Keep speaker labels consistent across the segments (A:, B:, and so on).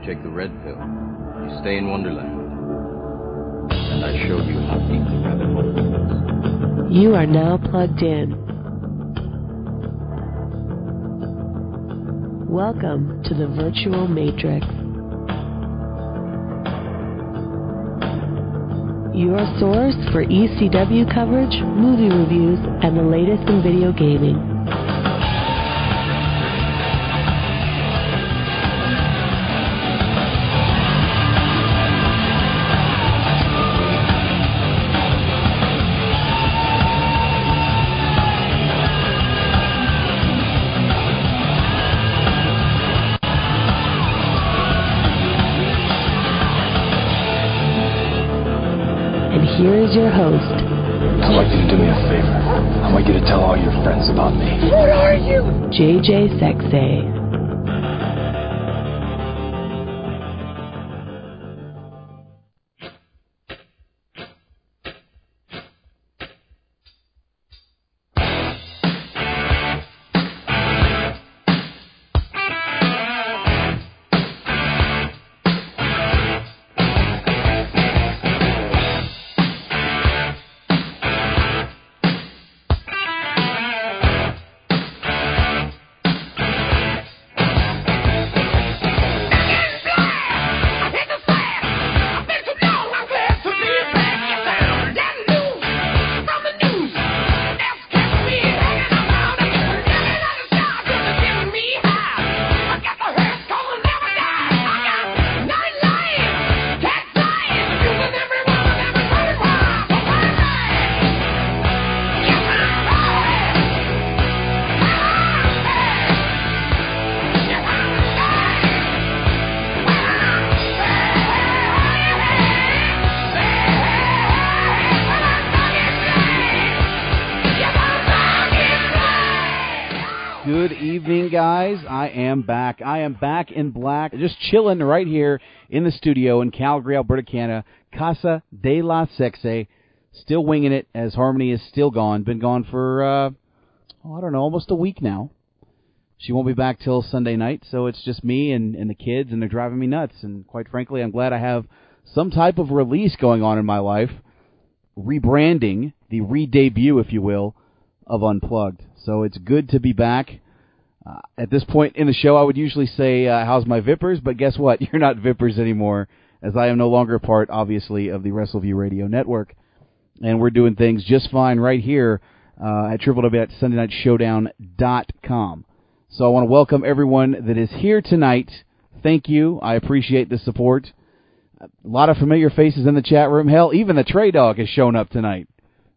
A: You take the red pill. You stay in Wonderland. And I show you how deep the rabbit hole is.
B: You are now plugged in. Welcome to the virtual matrix. Your source for ECW coverage, movie reviews, and the latest in video gaming. Is your host,
C: I'd like you to do me a favor. I want you to tell all your friends about me.
D: What are you? JJ Sexay. Back. I am back in black, just chilling right here in the studio in Calgary, Alberta, Canada. Casa de la Sexe. Still winging it as Harmony is still gone. Been gone for, uh, oh, I don't know, almost a week now. She won't be back till Sunday night, so it's just me and, and the kids, and they're driving me nuts. And quite frankly, I'm glad I have some type of release going on in my life, rebranding, the re-debut, if you will, of Unplugged. So it's good to be back. Uh, at this point in the show, I would usually say, uh, "How's my Vippers?" But guess what? You're not Vippers anymore, as I am no longer part, obviously, of the WrestleView Radio Network, and we're doing things just fine right here uh, at www.sundaynightshowdown.com. So I want to welcome everyone that is here tonight. Thank you. I appreciate the support. A lot of familiar faces in the chat room. Hell, even the Trey Dog has shown up tonight.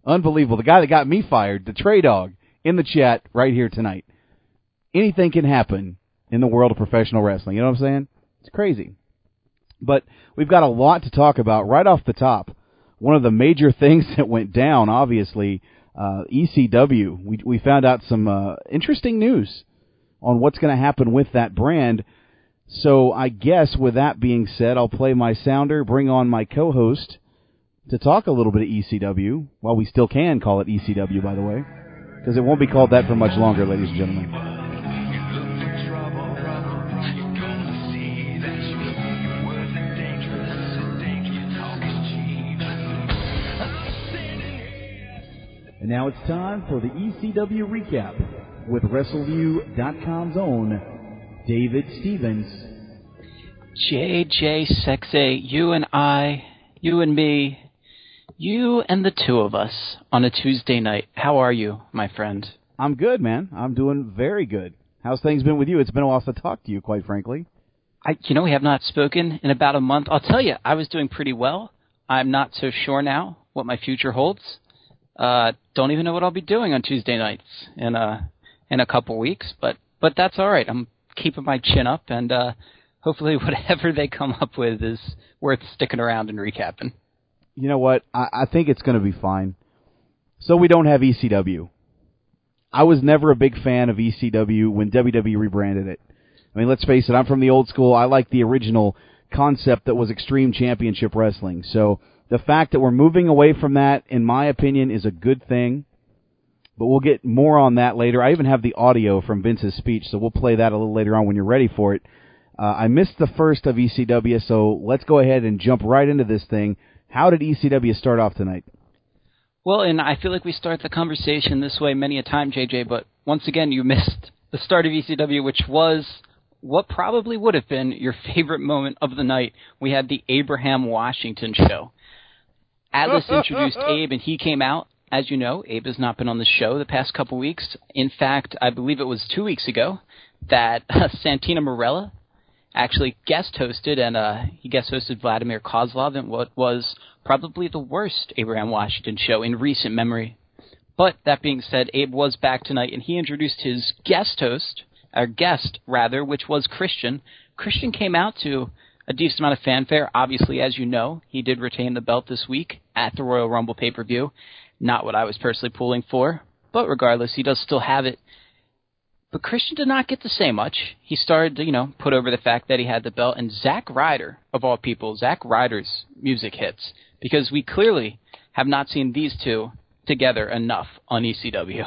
D: Unbelievable. The guy that got me fired, the Trey Dog, in the chat right here tonight. Anything can happen in the world of professional wrestling. You know what I'm saying? It's crazy. But we've got a lot to talk about right off the top. One of the major things that went down, obviously, uh, ECW. We we found out some uh, interesting news on what's going to happen with that brand. So I guess with that being said, I'll play my sounder, bring on my co-host to talk a little bit of ECW, while we still can call it ECW, by the way, because it won't be called that for much longer, ladies and gentlemen. And now it's time for the ECW recap with WrestleView.com's own David Stevens.
E: JJ Sexay, you and I, you and me, you and the two of us on a Tuesday night. How are you, my friend?
D: I'm good, man. I'm doing very good. How's things been with you? It's been a while since I talked to you, quite frankly.
E: I, you know, we have not spoken in about a month. I'll tell you, I was doing pretty well. I'm not so sure now what my future holds. Uh, don't even know what I'll be doing on Tuesday nights in a in a couple weeks, but but that's all right. I'm keeping my chin up, and uh, hopefully, whatever they come up with is worth sticking around and recapping.
D: You know what? I, I think it's going to be fine. So we don't have ECW. I was never a big fan of ECW when WWE rebranded it. I mean, let's face it, I'm from the old school. I like the original concept that was Extreme Championship Wrestling. So the fact that we're moving away from that, in my opinion, is a good thing. But we'll get more on that later. I even have the audio from Vince's speech, so we'll play that a little later on when you're ready for it. Uh, I missed the first of ECW, so let's go ahead and jump right into this thing. How did ECW start off tonight?
E: Well, and I feel like we start the conversation this way many a time, JJ, but once again, you missed the start of ECW, which was what probably would have been your favorite moment of the night. We had the Abraham Washington show. Atlas introduced Abe, and he came out. As you know, Abe has not been on the show the past couple weeks. In fact, I believe it was two weeks ago that uh, Santina Marella actually guest hosted, and uh, he guest hosted Vladimir Kozlov in what was probably the worst Abraham Washington show in recent memory. But that being said, Abe was back tonight, and he introduced his guest host, our guest rather, which was Christian. Christian came out to a decent amount of fanfare. Obviously, as you know, he did retain the belt this week at the Royal Rumble pay per view. Not what I was personally pulling for, but regardless, he does still have it. But Christian did not get to say much. He started to, you know, put over the fact that he had the belt, and Zack Ryder, of all people, Zack Ryder's music hits, because we clearly have not seen these two together enough on ECW.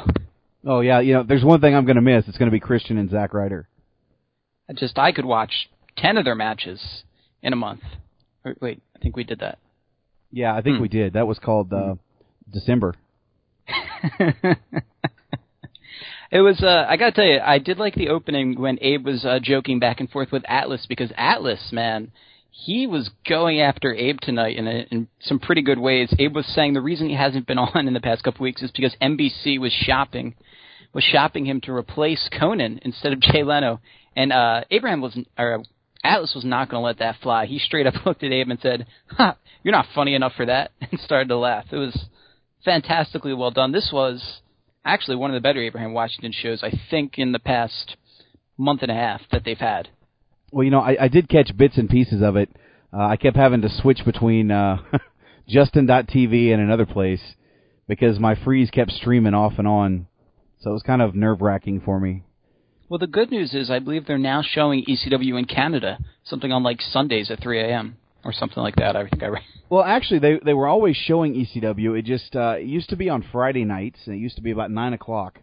D: Oh yeah, you know, there's one thing I'm going to miss. It's going to be Christian and Zack Ryder.
E: Just I could watch ten of their matches in a month. Or, wait, I think we did that.
D: Yeah, I think
E: Hmm.
D: we did. That was called uh, December.
E: It was. Uh, I gotta tell you, I did like the opening when Abe was uh, joking back and forth with Atlas because Atlas, man, he was going after Abe tonight in, a, in some pretty good ways. Abe was saying the reason he hasn't been on in the past couple weeks is because NBC was shopping, was shopping him to replace Conan instead of Jay Leno, and uh, Abraham was, or Atlas was not going to let that fly. He straight up looked at Abe and said, "Ha, you're not funny enough for that," and started to laugh. It was fantastically well done. This was actually one of the better Abraham Washington shows I think in the past month and a half that they've had.
D: Well, you know, I, I did catch bits and pieces of it. Uh, I kept having to switch between uh, Justin.tv and another place because my freeze kept streaming off and on. So it was kind of nerve wracking for me.
E: Well, the good news is I believe they're now showing ECW in Canada, something on like Sundays at 3 a.m. or something like that. I think I read.
D: Well, actually, they they were always showing ECW. It just uh, it used to be on Friday nights, and it used to be about nine o'clock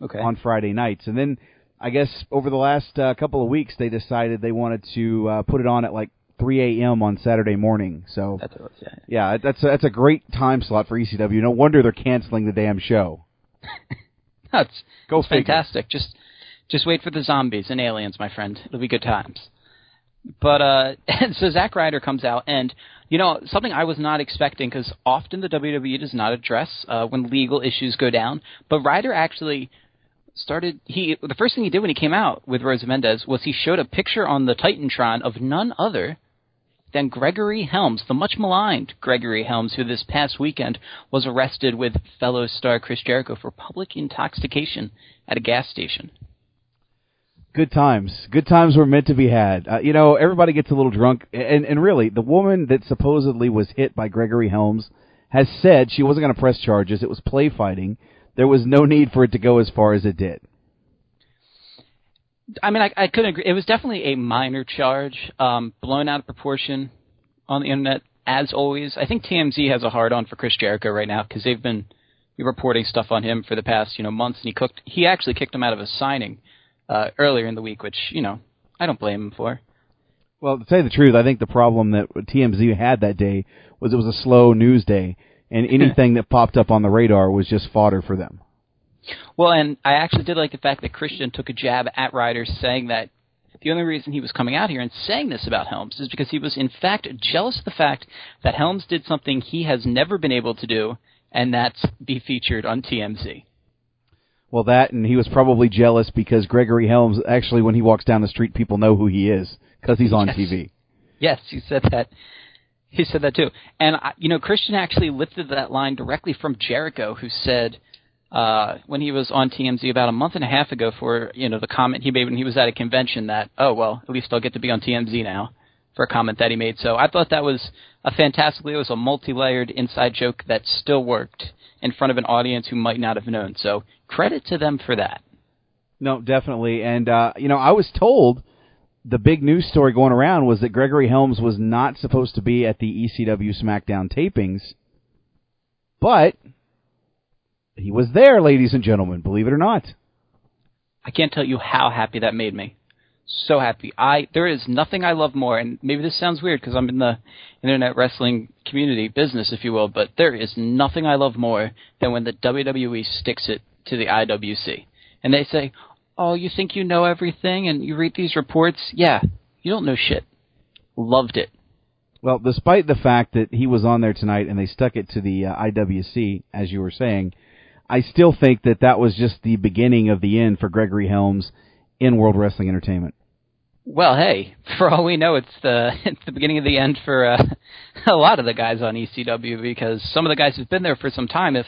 E: Okay.
D: on Friday nights. And then I guess over the last uh, couple of weeks, they decided they wanted to uh, put it on at like 3 a.m. on Saturday morning. So
E: That's was, yeah.
D: yeah, that's a, that's a great time slot for ECW. No wonder they're canceling the damn show.
E: That's
D: Go figure.
E: fantastic. Just just wait for the zombies and aliens, my friend. It'll be good times. But uh, so Zack Ryder comes out, and you know something I was not expecting because often the WWE does not address uh, when legal issues go down. But Ryder actually started. He the first thing he did when he came out with Rosa Mendez was he showed a picture on the Titantron of none other than Gregory Helms, the much maligned Gregory Helms, who this past weekend was arrested with fellow star Chris Jericho for public intoxication at a gas station.
D: Good times. Good times were meant to be had. Uh, you know, everybody gets a little drunk, and and really, the woman that supposedly was hit by Gregory Helms has said she wasn't going to press charges. It was play fighting. There was no need for it to go as far as it did.
E: I mean, I, I couldn't agree. It was definitely a minor charge, um, blown out of proportion on the internet, as always. I think TMZ has a hard on for Chris Jericho right now because they've been reporting stuff on him for the past you know months, and he cooked. He actually kicked him out of a signing uh, earlier in the week, which you know I don't blame him for.
D: Well, to tell you the truth, I think the problem that TMZ had that day was it was a slow news day, and anything that popped up on the radar was just fodder for them.
E: Well, and I actually did like the fact that Christian took a jab at Ryder, saying that the only reason he was coming out here and saying this about Helms is because he was, in fact, jealous of the fact that Helms did something he has never been able to do, and that's be featured on TMZ.
D: Well, that, and he was probably jealous because Gregory Helms, actually, when he walks down the street, people know who he is because he's on
E: Yes.
D: TV.
E: Yes, he said that. He said that too. And I- you know, Christian actually lifted that line directly from Jericho, who said uh, when he was on TMZ about a month and a half ago for you know the comment he made when he was at a convention that oh well at least I'll get to be on TMZ now for a comment that he made. So I thought that was a fantastically it was a multi-layered inside joke that still worked in front of an audience who might not have known. So credit to them for that.
D: No, definitely. And, uh, you know, I was told the big news story going around was that Gregory Helms was not supposed to be at the ECW SmackDown tapings, but he was there, ladies and gentlemen, believe it or not.
E: I can't tell you how happy that made me. so happy. I there is nothing I love more, and maybe this sounds weird because I'm in the internet wrestling community business, if you will, but there is nothing I love more than when the WWE sticks it to the IWC and they say, "Oh, you think you know everything, and you read these reports? Yeah, you don't know shit." Loved it.
D: Well, despite the fact that he was on there tonight and they stuck it to the uh, IWC, as you were saying, I still think that that was just the beginning of the end for Gregory Helms in World Wrestling Entertainment.
E: Well, hey, for all we know, it's the it's the beginning of the end for uh, a lot of the guys on ECW because some of the guys have been there for some time. If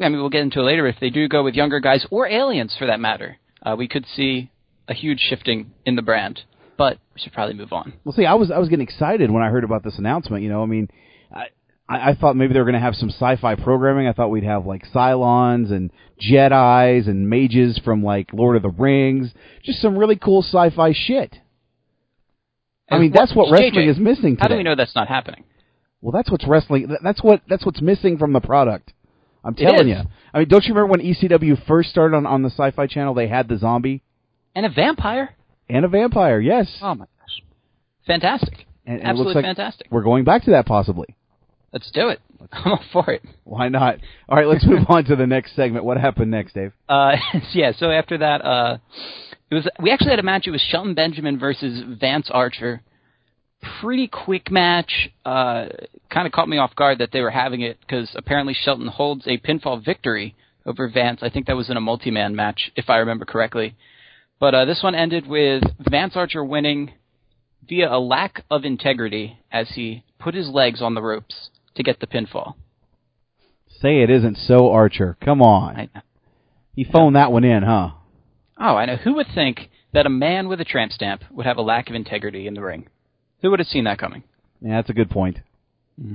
E: I mean, we'll get into it later. If they do go with younger guys or aliens, for that matter, uh, we could see a huge shifting in the brand. But we should probably move on.
D: Well, see, I was I was getting excited when I heard about this announcement. You know, I mean, I I thought maybe they were going to have some sci-fi programming. I thought we'd have like Cylons and Jedi's and mages from like Lord of the Rings, just some really cool sci-fi shit. I mean, that's what wrestling
E: JJ,
D: is missing. Today.
E: How do we know that's not happening?
D: Well, that's what's wrestling. That's what that's what's missing from the product. I'm telling you. I mean, don't you remember when ECW first started on on the Sci-Fi Channel? They had the zombie
E: And a vampire?
D: and a vampire. Yes,
E: Oh my gosh, fantastic!
D: and, and
E: Absolutely
D: like
E: fantastic.
D: We're going back to that possibly.
E: Let's do it. I'm all for it.
D: Why not? All right, let's move on to the next segment. What happened next, Dave?
E: Uh, yeah. So after that, uh, it was we actually had a match. It was Shelton Benjamin versus Vance Archer. Pretty quick match. Uh, kind of caught me off guard that they were having it because apparently Shelton holds a pinfall victory over Vance. I think that was in a multi-man match, if I remember correctly. But uh, this one ended with Vance Archer winning via a lack of integrity as he put his legs on the ropes to get the pinfall.
D: Say it isn't so, Archer. Come on. He phoned that one in, huh?
E: Oh, I know. Who would think that a man with a tramp stamp would have a lack of integrity in the ring? Who would have seen that coming?
D: Yeah, that's a good point.
E: Mm-hmm.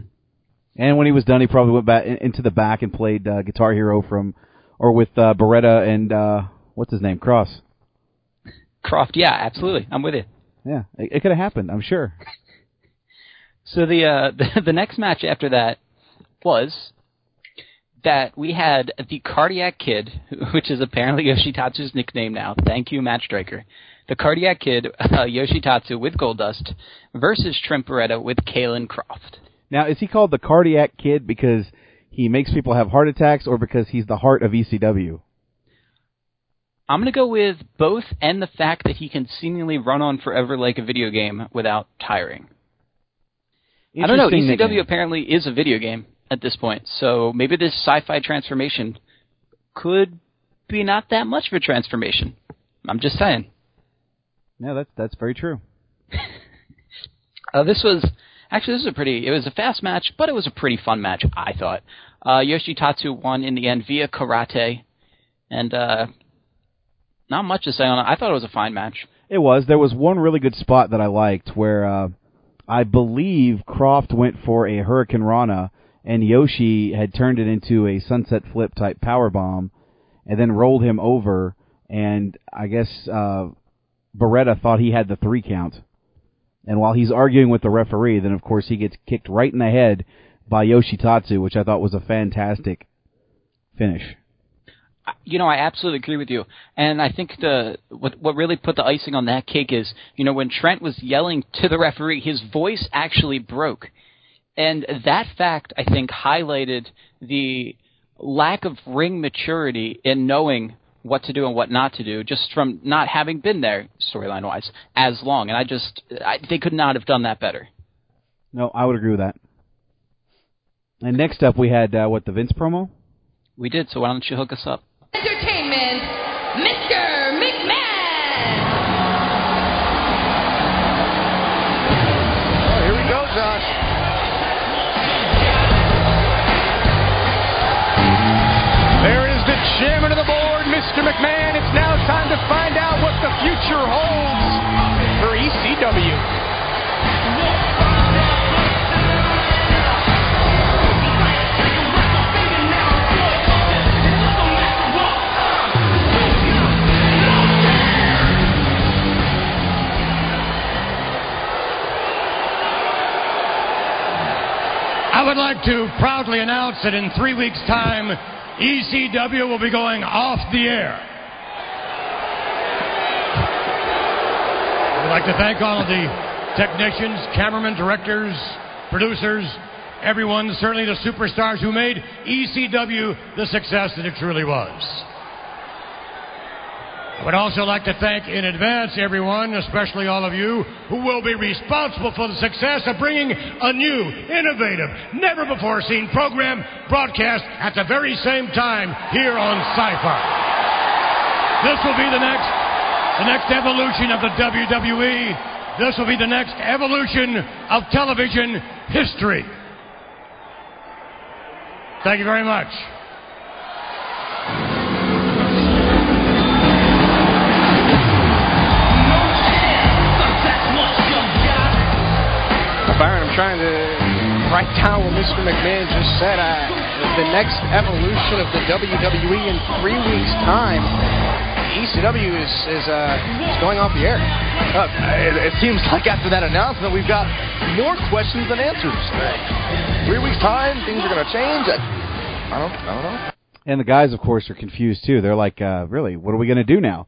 D: And when he was done, he probably went back into the back and played uh, Guitar Hero from, or with uh, Beretta and uh, what's his name, Cross.
E: Croft, yeah, absolutely. I'm with you.
D: Yeah, it, it could have happened. I'm sure.
E: So the, uh, the the next match after that was that we had the Cardiac Kid, which is apparently Yoshitatsu's nickname now. Thank you, Matt Striker. The Cardiac Kid, uh, Yoshitatsu with Goldust versus Trent Beretta with Caylen Croft.
D: Now, is he called the Cardiac Kid because he makes people have heart attacks, or because he's the heart of ECW?
E: I'm going to go with both and the fact that he can seemingly run on forever like a video game without tiring. I don't know. ECW
D: nickname.
E: apparently is a video game at this point, so maybe this sci-fi transformation could be not that much of a transformation. I'm just saying.
D: Yeah, that's that's very true.
E: Uh, this was actually this was a pretty. It was a fast match, but it was a pretty fun match. I thought. Uh, Yoshitatsu won in the end via karate, and uh, not much to say on it. I thought it was a fine match.
D: It was. There was one really good spot that I liked where uh, I believe Croft went for a hurricanrana, and Yoshi had turned it into a sunset flip type power bomb, and then rolled him over. And I guess uh, Beretta thought he had the three count. And while he's arguing with the referee, then of course he gets kicked right in the head by Yoshitatsu, which I thought was a fantastic finish.
E: you know, I absolutely agree with you. And I think the what what really put the icing on that cake is, you know, when Trent was yelling to the referee, his voice actually broke. And that fact, I think, highlighted the lack of ring maturity in knowing what to do and what not to do, just from not having been there, storyline wise, as long. And I just, I, they could not have done that better.
D: No, I would agree with that. And next up, we had uh, what the Vince promo.
E: We did, so why don't you hook us up?
F: Entertainment,
G: to find out what the future holds for ECW.
H: I would like to proudly announce that in three weeks' time, ECW will be going off the air. I'd like to thank all of the technicians, cameramen, directors, producers, everyone, certainly the superstars who made ECW the success that it truly was. I would also like to thank in advance everyone, especially all of you, who will be responsible for the success of bringing a new, innovative, never before seen program broadcast at the very same time here on Sci-Fi. This will be the next, the next evolution of the WWE. This will be the next evolution of television history. Thank you very much.
G: Byron, I'm trying to write down what Mr. McMahon just said. Uh, the next evolution of the WWE in three weeks' time. ECW is is, uh, is going off the air.
I: Uh, it, it seems like after that announcement, we've got more questions than answers. Three weeks' time, things are going to change. I, I don't, I don't know.
D: And the guys, of course, are confused too. They're like, uh, really, what are we going to do now?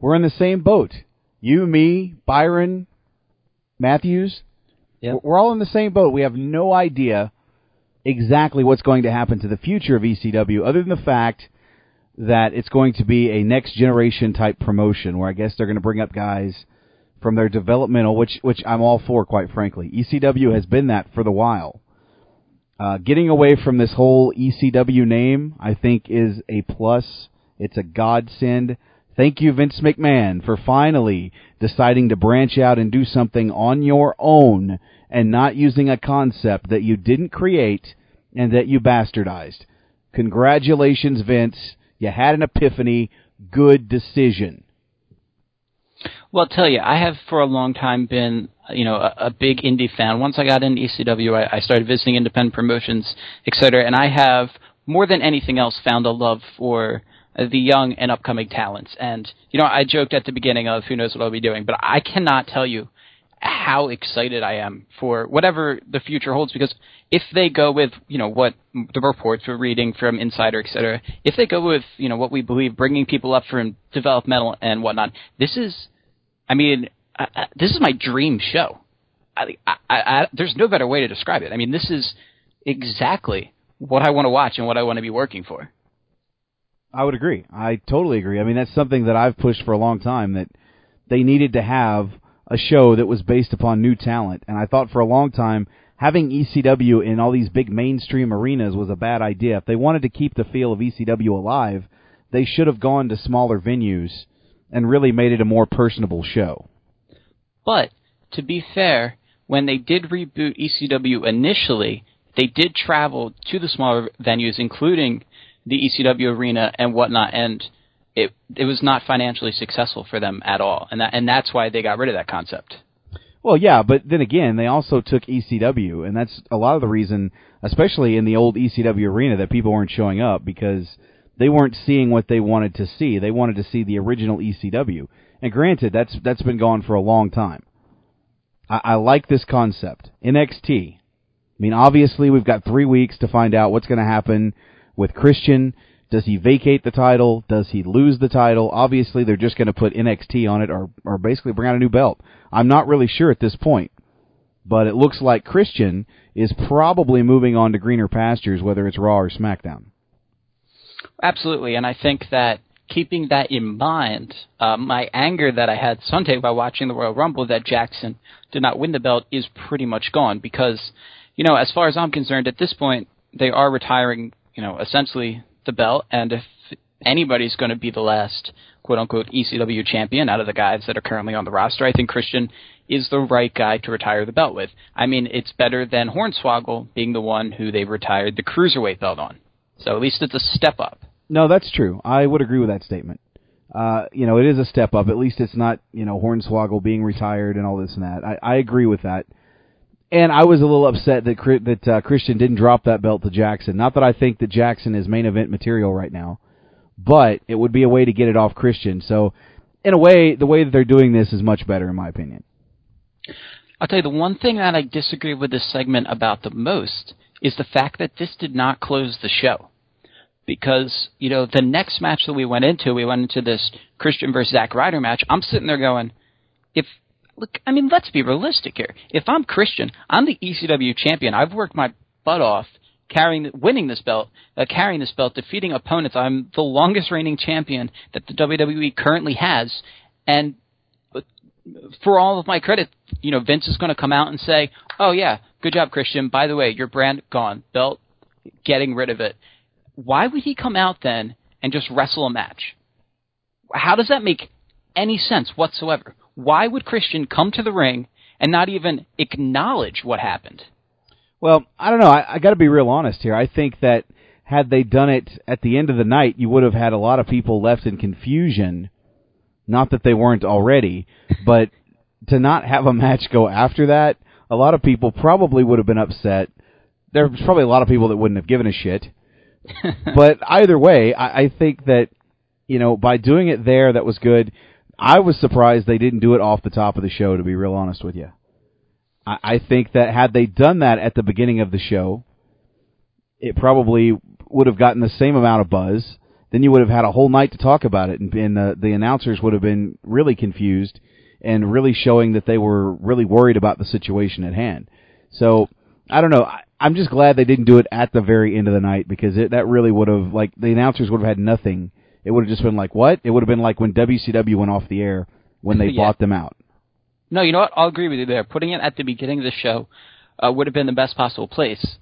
D: We're in the same boat. You, me, Byron, Mathews.
E: Yep.
D: We're all in the same boat. We have no idea exactly what's going to happen to the future of ECW, other than the fact that it's going to be a next generation type promotion, where I guess they're going to bring up guys from their developmental, which which I'm all for, quite frankly. ECW has been that for the while. Uh, getting away from this whole ECW name, I think, is a plus. It's a godsend. Thank you, Vince McMahon, for finally deciding to branch out and do something on your own and not using a concept that you didn't create and that you bastardized. Congratulations, Vince. You had an epiphany. Good decision.
E: Well, I'll tell you, I have for a long time been, you know, a, a big indie fan. Once I got into ECW, I, I started visiting independent promotions, etc., and I have more than anything else found a love for the young and upcoming talents. And you know, I joked at the beginning of who knows what I'll be doing, but I cannot tell you how excited I am for whatever the future holds because if they go with, you know, what the reports we're reading from Insider, et cetera, if they go with, you know, what we believe, bringing people up from developmental and whatnot, this is, I mean, I, I, this is my dream show. I, I, I, there's no better way to describe it. I mean, this is exactly what I want to watch and what I want to be working for.
D: I would agree. I totally agree. I mean, that's something that I've pushed for a long time that they needed to have a show that was based upon new talent. And I thought for a long time having ECW in all these big mainstream arenas was a bad idea. If they wanted to keep the feel of ECW alive, they should have gone to smaller venues and really made it a more personable show.
E: But to be fair, when they did reboot ECW initially, they did travel to the smaller venues, including the ECW arena and whatnot, and it it was not financially successful for them at all, and that and that's why they got rid of that concept.
D: Well, yeah, but then again, they also took ECW, and that's a lot of the reason, especially in the old ECW arena, that people weren't showing up because they weren't seeing what they wanted to see. They wanted to see the original ECW, and granted, that's that's been gone for a long time. I, I like this concept. NXT. I mean, obviously, we've got three weeks to find out what's going to happen with Christian. Does he vacate the title? Does he lose the title? Obviously, they're just going to put NXT on it or, or basically bring out a new belt. I'm not really sure at this point. But it looks like Christian is probably moving on to greener pastures, whether it's Raw or SmackDown.
E: Absolutely, and I think that keeping that in mind, uh, my anger that I had Sunday by watching the Royal Rumble that Jackson did not win the belt is pretty much gone because, you know, as far as I'm concerned, at this point, they are retiring, you know, essentially the belt, and if anybody's going to be the last quote unquote ECW champion out of the guys that are currently on the roster, I think Christian is the right guy to retire the belt with. I mean, it's better than Hornswoggle being the one who they retired the cruiserweight belt on. So at least it's a step up.
D: No, that's true. I would agree with that statement. Uh, you know, it is a step up. At least it's not, you know, Hornswoggle being retired and all this and that. I, I agree with that. And I was a little upset that that uh, Christian didn't drop that belt to Jackson. Not that I think that Jackson is main event material right now, but it would be a way to get it off Christian. So, in a way, the way that they're doing this is much better, in my opinion.
E: I'll tell you the one thing that I disagree with this segment about the most is the fact that this did not close the show. Because, you know, the next match that we went into, we went into this Christian versus Zack Ryder match. I'm sitting there going, if look, I mean, let's be realistic here. If I'm Christian, I'm the ECW champion. I've worked my butt off carrying, winning this belt, uh, carrying this belt, defeating opponents. I'm the longest reigning champion that the WWE currently has, and for all of my credit, you know, Vince is going to come out and say, "Oh yeah, good job, Christian. By the way, your brand gone, belt, getting rid of it." Why would he come out then and just wrestle a match? How does that make any sense whatsoever? Why would Christian come to the ring and not even acknowledge what happened?
D: Well, I don't know. I, I got to be real honest here. I think that had they done it at the end of the night, you would have had a lot of people left in confusion. Not that they weren't already, but to not have a match go after that, a lot of people probably would have been upset. There's probably a lot of people that wouldn't have given a shit. but either way, I, I think that you know by doing it there, that was good. I was surprised they didn't do it off the top of the show. To be real honest with you, I, I think that had they done that at the beginning of the show, it probably would have gotten the same amount of buzz. Then you would have had a whole night to talk about it, and, and the, the announcers would have been really confused and really showing that they were really worried about the situation at hand. So I don't know. I, I'm just glad they didn't do it at the very end of the night because it, that really would have like the announcers would have had nothing. It would have just been like what? It would have been like when WCW went off the air when they
E: Yeah.
D: bought them out.
E: No, you know what? I'll agree with you there. Putting it at the beginning of the show uh, would have been the best possible place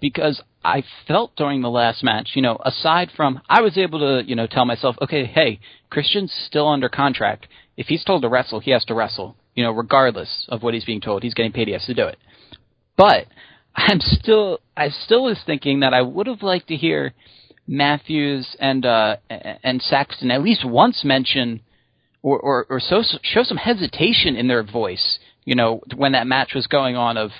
E: because I felt during the last match, you know, aside from I was able to, you know, tell myself, okay, hey, Christian's still under contract. If he's told to wrestle, he has to wrestle. You know, regardless of what he's being told, he's getting paid. He has to do it. But I'm still, I still was thinking that I would have liked to hear Mathews and uh, and Saxton at least once mention or or, or so, show some hesitation in their voice. You know, when that match was going on, of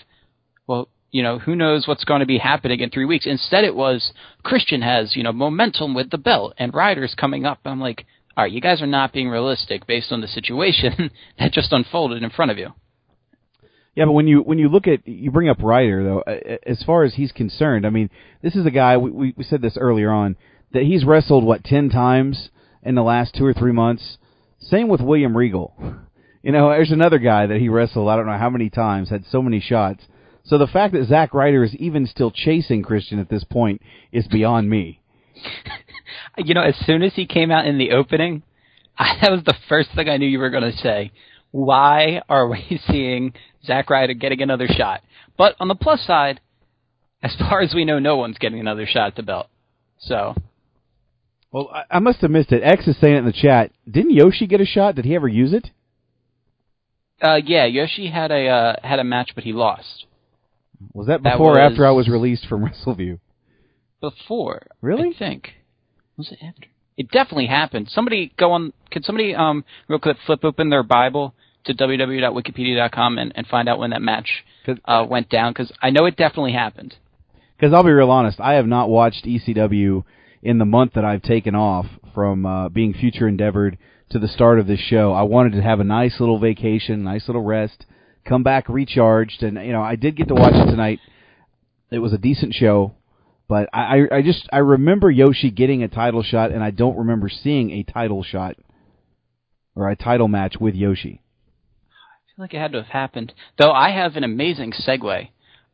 E: well, you know, who knows what's going to be happening in three weeks. Instead, it was Christian has you know momentum with the belt and Ryder's coming up. I'm like, all right, you guys are not being realistic based on the situation that just unfolded in front of you.
D: Yeah, but when you when you look at you bring up Ryder though, as far as he's concerned, I mean, this is a guy we we, we said this earlier on that he's wrestled what ten times in the last two or three months. Same with William Regal. You know, there's another guy that he wrestled I don't know how many times, had so many shots. So the fact that Zack Ryder is even still chasing Christian at this point is beyond me.
E: You know, as soon as he came out in the opening, I, that was the first thing I knew you were going to say. Why are we seeing Zack Ryder getting another shot? But on the plus side, as far as we know, no one's getting another shot at the belt. So,
D: Well, I, I must have missed it. X is saying it in the chat. Didn't Yoshi get a shot? Did he ever use it?
E: uh, yeah, Yoshi had a uh, had a match, but he lost
D: Was that
E: That
D: before or after I was released from WrestleView?
E: before.
D: Really?
E: I think was it after? It definitely happened. Somebody go on. Could somebody um real quick flip open their Bible to www.wikipedia.com and, and find out when that match uh, went down? Because I know it definitely happened.
D: Because I'll be real honest, I have not watched ECW in the month that I've taken off from uh, being future endeavored to the start of this show. I wanted to have a nice little vacation, nice little rest, come back recharged, and you know I did get to watch it tonight. It was a decent show, but I, I I just I remember Yoshi getting a title shot, and I don't remember seeing a title shot or a title match with Yoshi.
E: Feel like it had to have happened. Though I have an amazing segue.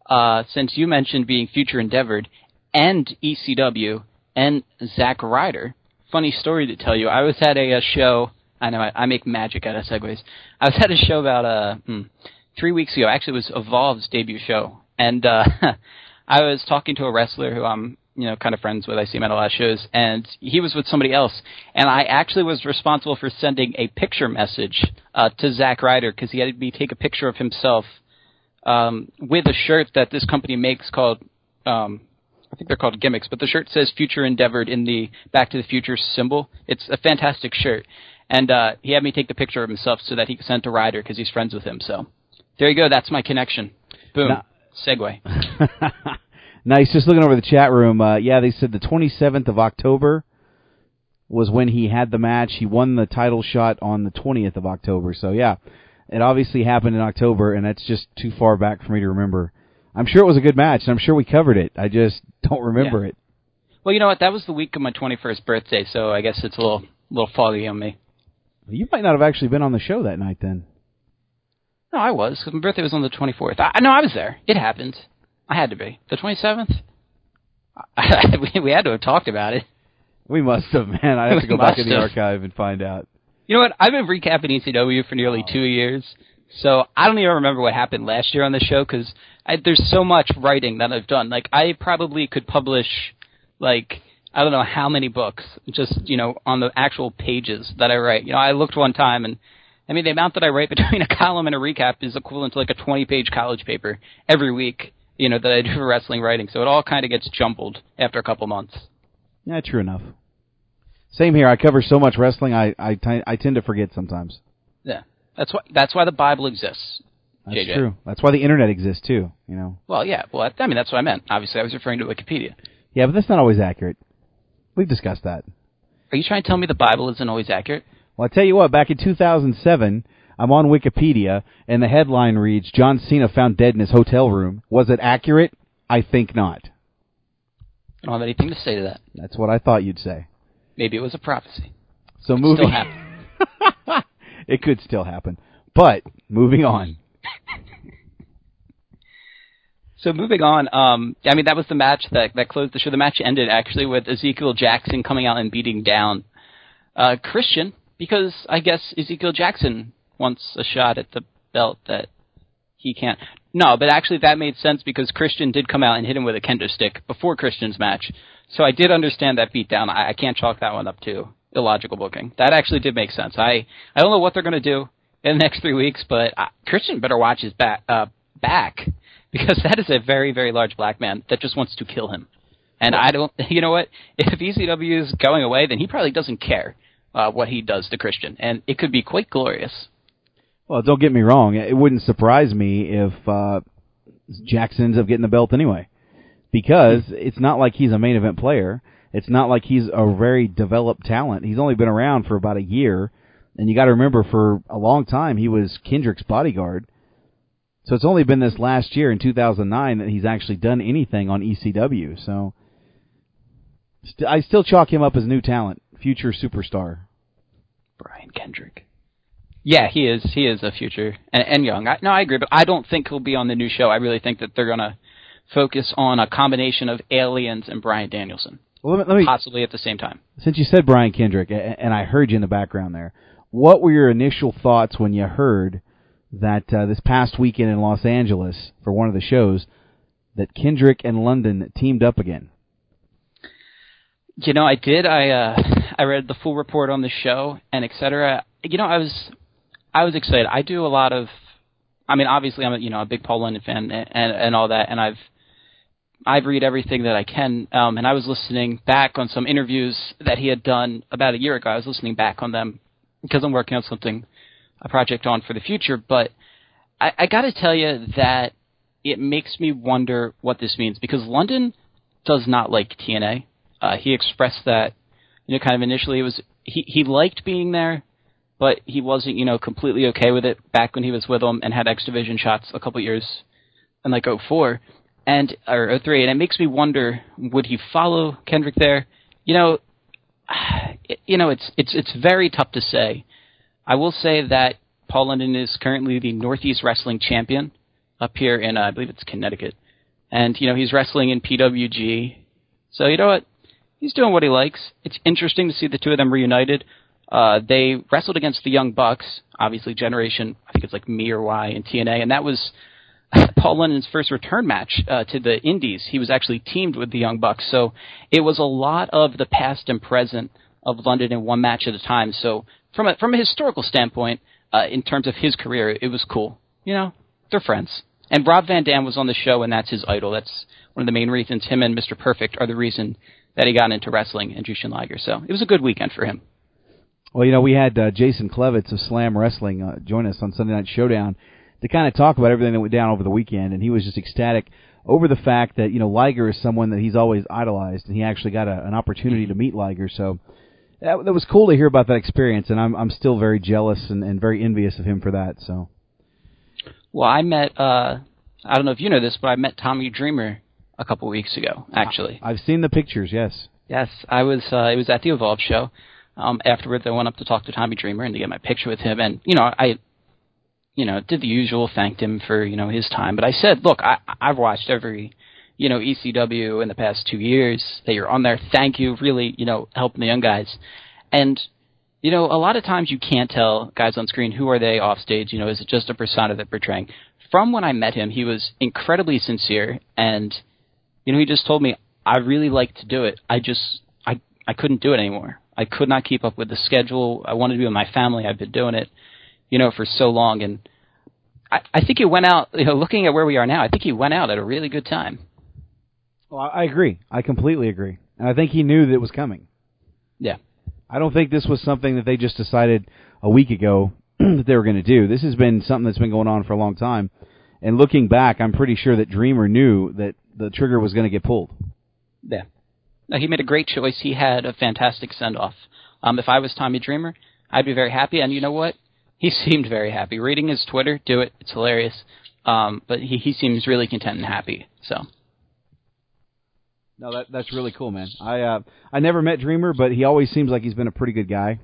E: Uh, since you mentioned being future endeavored and ECW and Zack Ryder. Funny story to tell you. I was at a, uh show. I know I, I make magic out of segues. I was at a show about uh, hmm, three weeks ago. Actually, it was Evolve's debut show, and uh, I was talking to a wrestler who I'm you know kind of friends with. I see him at a lot of shows, and he was with somebody else. And I actually was responsible for sending a picture message uh, to Zack Ryder because he had me take a picture of himself um, with a shirt that this company makes called. Um, I think they're called gimmicks, but the shirt says "Future Endeavored" in the Back to the Future symbol. It's a fantastic shirt, and uh, he had me take the picture of himself so that he could send to Ryder because he's friends with him. So there you go. That's my connection. Boom.
D: Now-
E: Segue.
D: nice. Just looking over the chat room. Uh, yeah, they said the 27th of October was when he had the match. He won the title shot on the 20th of October. So yeah, it obviously happened in October, and that's just too far back for me to remember. I'm sure it was a good match, and I'm sure we covered it. I just don't remember
E: Yeah.
D: it.
E: Well, you know what? That was the week of my 21st birthday, so I guess it's a little little foggy on me.
D: You might not have actually been on the show that night then.
E: No, I was because my birthday was on the 24th. I, I know I was there. It happened. I had to be the 27th. we, we had to have talked about it.
D: We must have, man. I have to go back in the
E: have.
D: archive and find out.
E: You know what? I've been recapping ECW for nearly two years, so I don't even remember what happened last year on the show because there's so much writing that I've done. Like I probably could publish, like I don't know how many books just you know on the actual pages that I write. You know, I looked one time and. I mean, the amount that I write between a column and a recap is equivalent to like a 20-page college paper every week, you know, that I do for wrestling writing. So it all kind of gets jumbled after a couple months.
D: Yeah, true enough. Same here. I cover so much wrestling, I I, t- I tend to forget sometimes.
E: Yeah, that's why that's why the Bible exists.
D: That's
E: JJ.
D: true. That's why the internet exists too. You know.
E: Well, yeah. Well, I mean, that's what I meant. Obviously, I was referring to Wikipedia.
D: Yeah, but that's not always accurate. We've discussed that.
E: Are you trying to tell me the Bible isn't always accurate?
D: Well, I tell you what. Back in 2007, I'm on Wikipedia, and the headline reads: "John Cena found dead in his hotel room." Was it accurate? I think not.
E: I don't have anything to say to that.
D: That's what I thought you'd say.
E: Maybe it was a prophecy.
D: So
E: Could
D: moving,
E: still happen.
D: it could still happen. But moving on.
E: So moving on, um, I mean that was the match that that closed the show. The match ended actually with Ezekiel Jackson coming out and beating down uh, Christian because I guess Ezekiel Jackson wants a shot at the belt that he can't. No, but actually that made sense because Christian did come out and hit him with a kendo stick before Christian's match. So I did understand that beatdown. I, I can't chalk that one up to illogical booking. That actually did make sense. I I don't know what they're going to do in the next three weeks, but uh, Christian better watch his back uh, back because that is a very very large black man that just wants to kill him. And I don't, you know what? If ECW is going away, then he probably doesn't care uh, what he does to Christian, and it could be quite glorious.
D: Well, don't get me wrong. It wouldn't surprise me if uh, Jackson ends up getting the belt anyway, because it's not like he's a main event player. It's not like he's a very developed talent. He's only been around for about a year, and you got to remember, for a long time he was Kendrick's bodyguard. So it's only been this last year in 2009 that he's actually done anything on ECW. So st- I still chalk him up as new talent, future superstar.
E: Brian Kendrick. Yeah, he is. He is a future and, and young. I, no, I agree, but I don't think he'll be on the new show. I really think that they're gonna focus on a combination of aliens and Bryan Danielson,
D: Well, let me, let me
E: possibly at the same time.
D: Since you said Brian Kendrick, and I heard you in the background there, what were your initial thoughts when you heard that uh, this past weekend in Los Angeles for one of the shows that Kendrick and London teamed up again?
E: You know, I did. I uh, I read the full report on the show and et cetera. You know, I was I was excited. I do a lot of. I mean, obviously, I'm a, you know a big Paul London fan and, and and all that, and I've I've read everything that I can. Um, and I was listening back on some interviews that he had done about a year ago. I was listening back on them because I'm working on something, a project on for the future. But I, I got to tell you that it makes me wonder what this means because London does not like TNA. Uh, he expressed that, you know, kind of initially. It was he he liked being there, but he wasn't, you know, completely okay with it back when he was with them and had X Division shots a couple years in like '04 and or '03, and it makes me wonder: would he follow Kendrick there? You know, you know, it's it's it's very tough to say. I will say that Paul London is currently the Northeast Wrestling Champion up here in, uh, I believe it's Connecticut, and you know he's wrestling in PWG. So you know what? He's doing what he likes. It's interesting to see the two of them reunited. Uh, they wrestled against the Young Bucks, obviously Generation, I think it's like Me or Y in TNA, and that was Paul London's first return match uh, to the Indies. He was actually teamed with the Young Bucks, so it was a lot of the past and present of London in one match at a time. So from a from a historical standpoint, uh, in terms of his career, it was cool. You know, they're friends. And Rob Van Dam was on the show, and that's his idol. That's one of the main reasons him and Mr. Perfect are the reason that he got into wrestling and Jushin Liger. So it was a good weekend for him.
D: Well, you know, we had uh, Jason Clevett of Slam Wrestling uh, join us on Sunday Night Showdown to kind of talk about everything that went down over the weekend, and he was just ecstatic over the fact that you know Liger is someone that he's always idolized, and he actually got a, an opportunity to meet Liger. So that, that was cool to hear about that experience, and I'm I'm still very jealous and, and very envious of him for that. So
E: Well, I met, uh, I don't know if you know this, but I met Tommy Dreamer a couple weeks ago, actually.
D: I've seen the pictures. Yes.
E: Yes, I was. Uh, it was at the Evolve show. Um, afterwards, I went up to talk to Tommy Dreamer and to get my picture with him. And you know, I you know, did the usual, thanked him for you know his time. But I said, look, I, I've watched every you know ECW in the past two years that you're on there. Thank you, really, you know, helping the young guys. And you know, a lot of times you can't tell guys on screen who are they off stage. You know, is it just a persona they're portraying? From when I met him, he was incredibly sincere, and you know, he just told me, "I really like to do it. I just, I, I couldn't do it anymore. I could not keep up with the schedule. I wanted to be with my family. I've been doing it, you know, for so long, and I, I think he went out. You know, looking at where we are now, I think he went out at a really good time.
D: Well, I agree. I completely agree, and I think he knew that it was coming.
E: Yeah.
D: I don't think this was something that they just decided a week ago that they were going to do. This has been something that's been going on for a long time. And looking back, I'm pretty sure that Dreamer knew that the trigger was going to get pulled.
E: Yeah. He made a great choice. He had a fantastic send off. Um, if I was Tommy Dreamer, I'd be very happy. And you know what? He seemed very happy. Reading his Twitter, do it. It's hilarious. Um, but he, he seems really content and happy. So.
D: No, that that's really cool, man. I uh, I never met Dreamer, but he always seems like he's been a pretty good guy.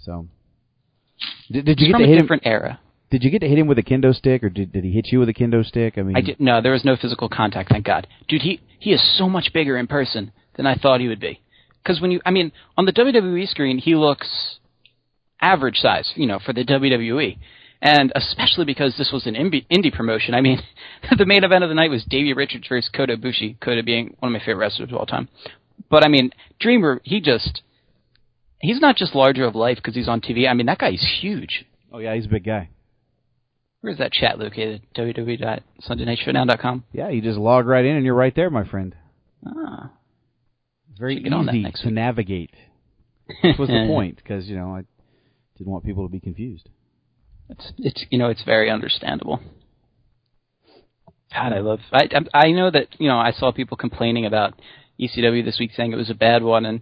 D: So, did, did you
E: He's
D: get
E: from
D: to
E: a
D: hit
E: different
D: him?
E: era.
D: Did you get to hit him with a kendo stick, or did did he hit you with a kendo stick? I mean,
E: I did no, there was no physical contact, thank God. Dude, he he is so much bigger in person than I thought he would be. Because when you, I mean, on the WWE screen, he looks average size, you know, for the WWE, and especially because this was an indie, indie promotion. I mean, the main event of the night was Davey Richards versus Kota Ibushi. Kota being one of my favorite wrestlers of all time. But I mean, Dreamer, he just. He's not just larger of life because he's on TV. I mean, that guy is huge.
D: Oh yeah, he's a big guy.
E: Where's that chat located? www.sundaynightshowdown.com.
D: Yeah, you just log right in and you're right there, my friend.
E: Ah.
D: It's very
E: get on that
D: easy
E: next
D: to navigate. Which was the point, because you know I didn't want people to be confused.
E: It's it's you know it's very understandable. God, I love. I I I know that you know I saw people complaining about ECW this week, saying it was a bad one, and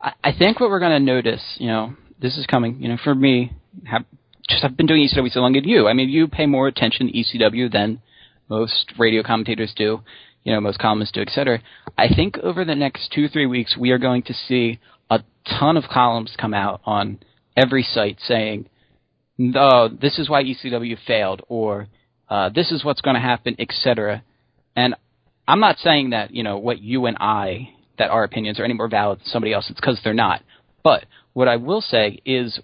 E: I, I think what we're going to notice, you know, this is coming. You know, for me, have, just I've been doing ECW so long, and you, I mean, you pay more attention to ECW than most radio commentators do. You know, most columnists do, et cetera. I think over the next two three weeks, we are going to see a ton of columns come out on every site saying, "Oh, this is why ECW failed," or uh, "This is what's going to happen," et cetera. And I'm not saying that you know what you and I that our opinions are any more valid than somebody else's because they're not. But what I will say is,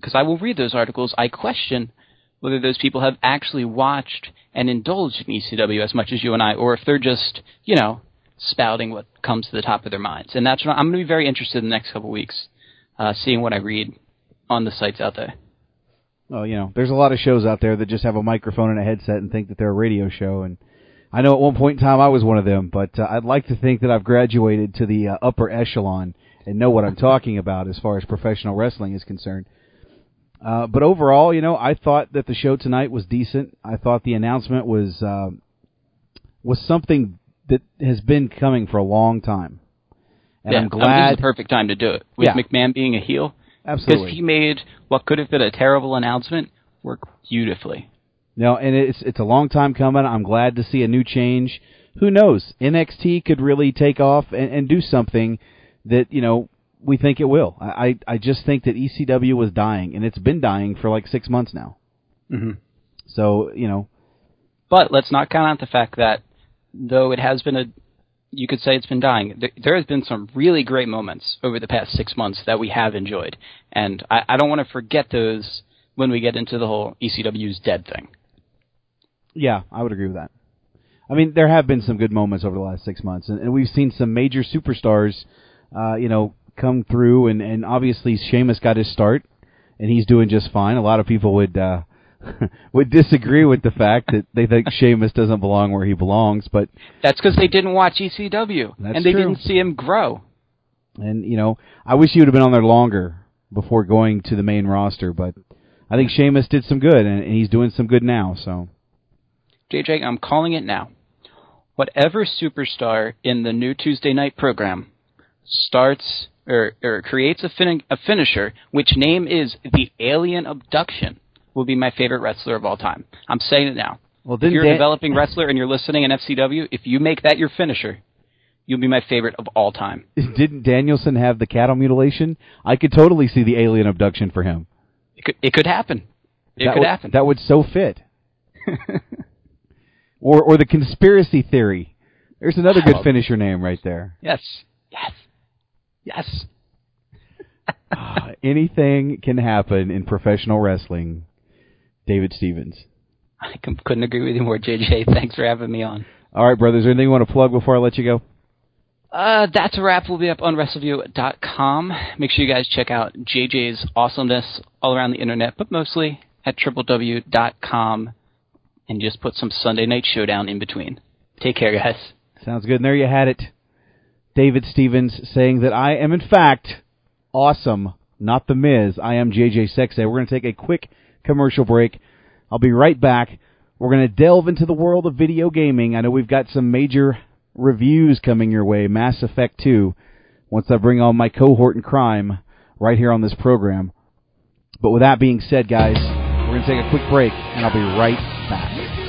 E: because I will read those articles, I question whether those people have actually watched and indulged in ECW as much as you and I, or if they're just you know spouting what comes to the top of their minds. And that's what I'm going to be very interested in the next couple of weeks, uh, seeing what I read on the sites out there.
D: Well, you know, there's a lot of shows out there that just have a microphone and a headset and think that they're a radio show. And I know at one point in time I was one of them, but uh, I'd like to think that I've graduated to the uh, upper echelon and know what I'm talking about as far as professional wrestling is concerned. Uh, but overall, you know, I thought that the show tonight was decent. I thought the announcement was uh, was something that has been coming for a long time, and
E: yeah,
D: I'm
E: I mean,
D: glad.
E: this is the perfect time to do it with
D: Yeah.
E: McMahon being a heel.
D: Absolutely.
E: Because he made what could have been a terrible announcement work beautifully.
D: No, and it's it's a long time coming. I'm glad to see a new change. Who knows? NXT could really take off and, and do something that you know we think it will. I I I just think that ECW was dying, and it's been dying for like six months now.
E: Mm-hmm.
D: So you know,
E: But let's not count out the fact that though it has been a, you could say it's been dying. There, there has been some really great moments over the past six months that we have enjoyed, and I, I don't want to forget those when we get into the whole ECW's dead thing.
D: yeah, I would agree with that. I mean, there have been some good moments over the last six months, and, and we've seen some major superstars, uh, you know, come through, and and obviously Sheamus got his start, and he's doing just fine. A lot of people would. uh would disagree with the fact that they think Sheamus doesn't belong where he belongs, but
E: That's because they didn't watch ECW and they
D: true.
E: didn't see him grow.
D: And you know, I wish he would have been on there longer before going to the main roster. But I think Sheamus did some good, and, and he's doing some good now. So
E: JJ, I'm calling it now. Whatever superstar in the new Tuesday night program starts or, or creates a, fin- a finisher, which name is the Alien Abduction, will be my favorite wrestler of all time. I'm saying it now.
D: well,
E: If you're a
D: Dan-
E: developing wrestler and you're listening in FCW, if you make that your finisher, you'll be my favorite of all time.
D: didn't Danielson have the cattle mutilation? I could totally see the alien abduction for him.
E: It could, it could happen. It
D: that
E: could
D: would,
E: happen.
D: That would so fit. or or the conspiracy theory. There's another good finisher name right there.
E: Yes. Yes. Yes.
D: Ah, Anything can happen in professional wrestling. David Stevens.
E: I couldn't agree with you more, JJ. Thanks for having me on.
D: All right, brothers. Anything you want to plug before I let you go?
E: Uh, that's a wrap. We'll be up on WrestleView.com. Make sure you guys check out JJ's awesomeness all around the internet, but mostly at www.com and just put some Sunday Night Showdown in between. Take care, guys.
D: Sounds good. And there you had it. David Stevens saying that I am, in fact, awesome, not the Miz. I am JJ Sexay. We're going to take a quick commercial break. I'll be right back. We're going to delve into the world of video gaming. I know we've got some major reviews coming your way. Mass Effect 2, once I bring on my cohort in crime right here on this program. But with that being said, guys, we're going to take a quick break, and I'll be right back.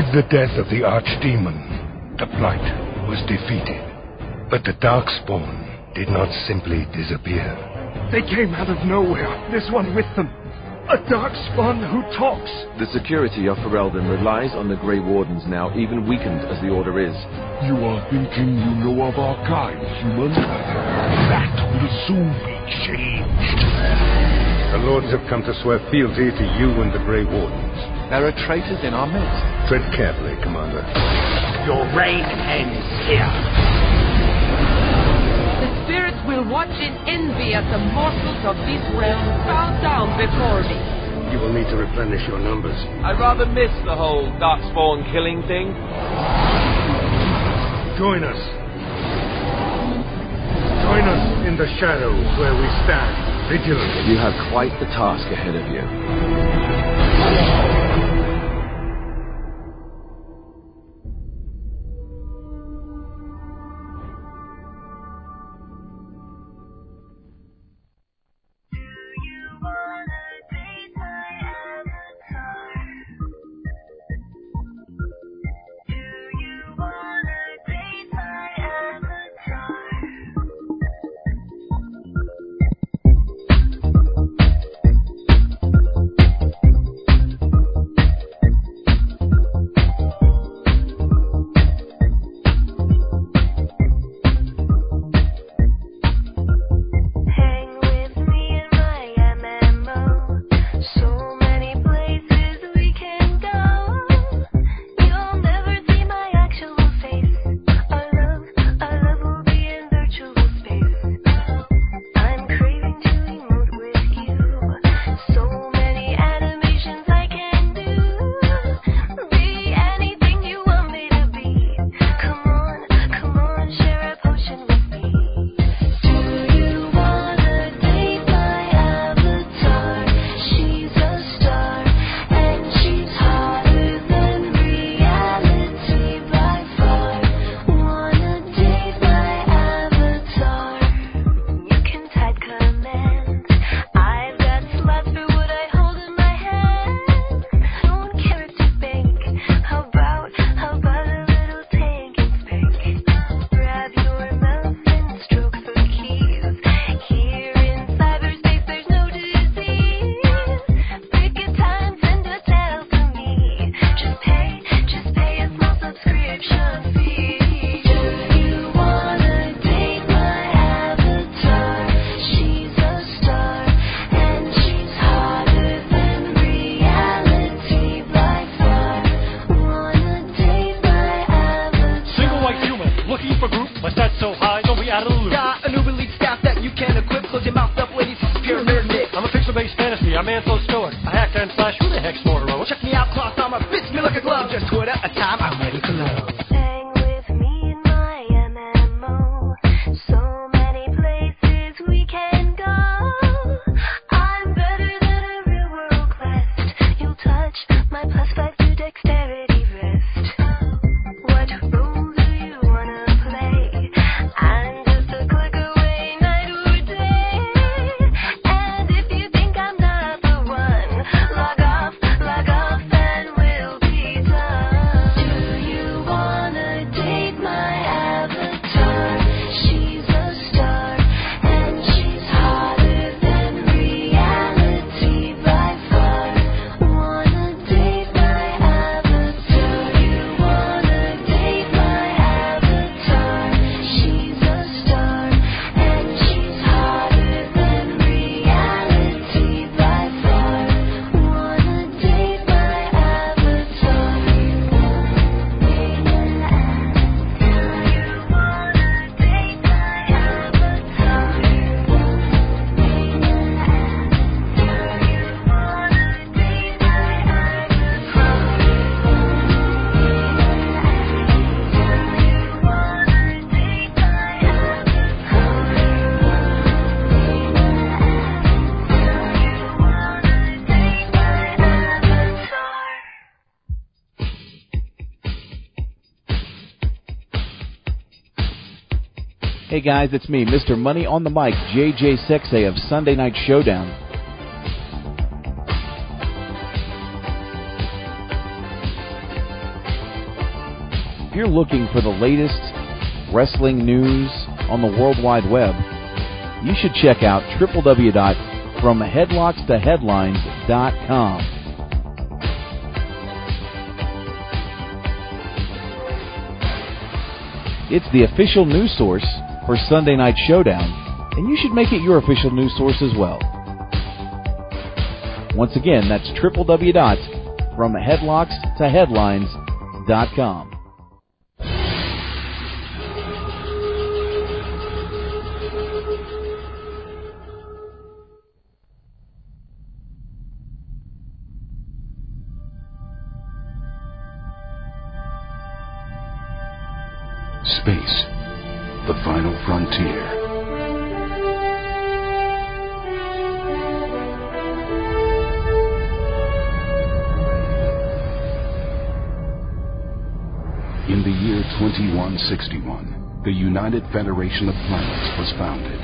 J: With the death of the Archdemon, the Blight was defeated. But the Darkspawn did not simply disappear.
K: They came out of nowhere. There's one with them. A darkspawn who talks.
L: The security of Ferelden relies on the Grey Wardens now, even weakened as the Order is.
J: You are thinking you know of our kind, human? That will soon be changed.
M: The Lords have come to swear fealty to you and the Grey Wardens.
L: There are traitors in our midst.
M: Tread carefully, Commander.
K: Your reign ends here.
F: The spirits will watch in envy as the mortals of this realm bow down before me.
M: You will need to replenish your numbers.
L: I'd rather miss the whole Darkspawn killing thing.
M: Join us. Join us in the shadows where we stand, vigilant.
L: You have quite the task ahead of you.
N: Looking for group, my stats so high,
O: don't be out of the loop. Got a new elite staff that you
P: can equip. Close your mouth up, ladies, this is pure nerd nick. I'm a pixel-based fantasy, I'm Ansel Stoic. I hack and slash, who the heck's more? Check me out, cloth armor, fits me like a glove. Just Twitter a time, I
D: Hey guys, it's me, Mr. Money on the Mic, JJ Sexay of Sunday Night Showdown. If you're looking for the latest wrestling news on the World Wide Web, you should check out www.fromheadlockstoheadlines.com. It's the official news source for Sunday Night Showdown, and you should make it your official news source as well. Once again, that's www.fromheadlockstoheadlines.com.
Q: Space, the final frontier. In the year 2161, the United Federation of Planets was founded.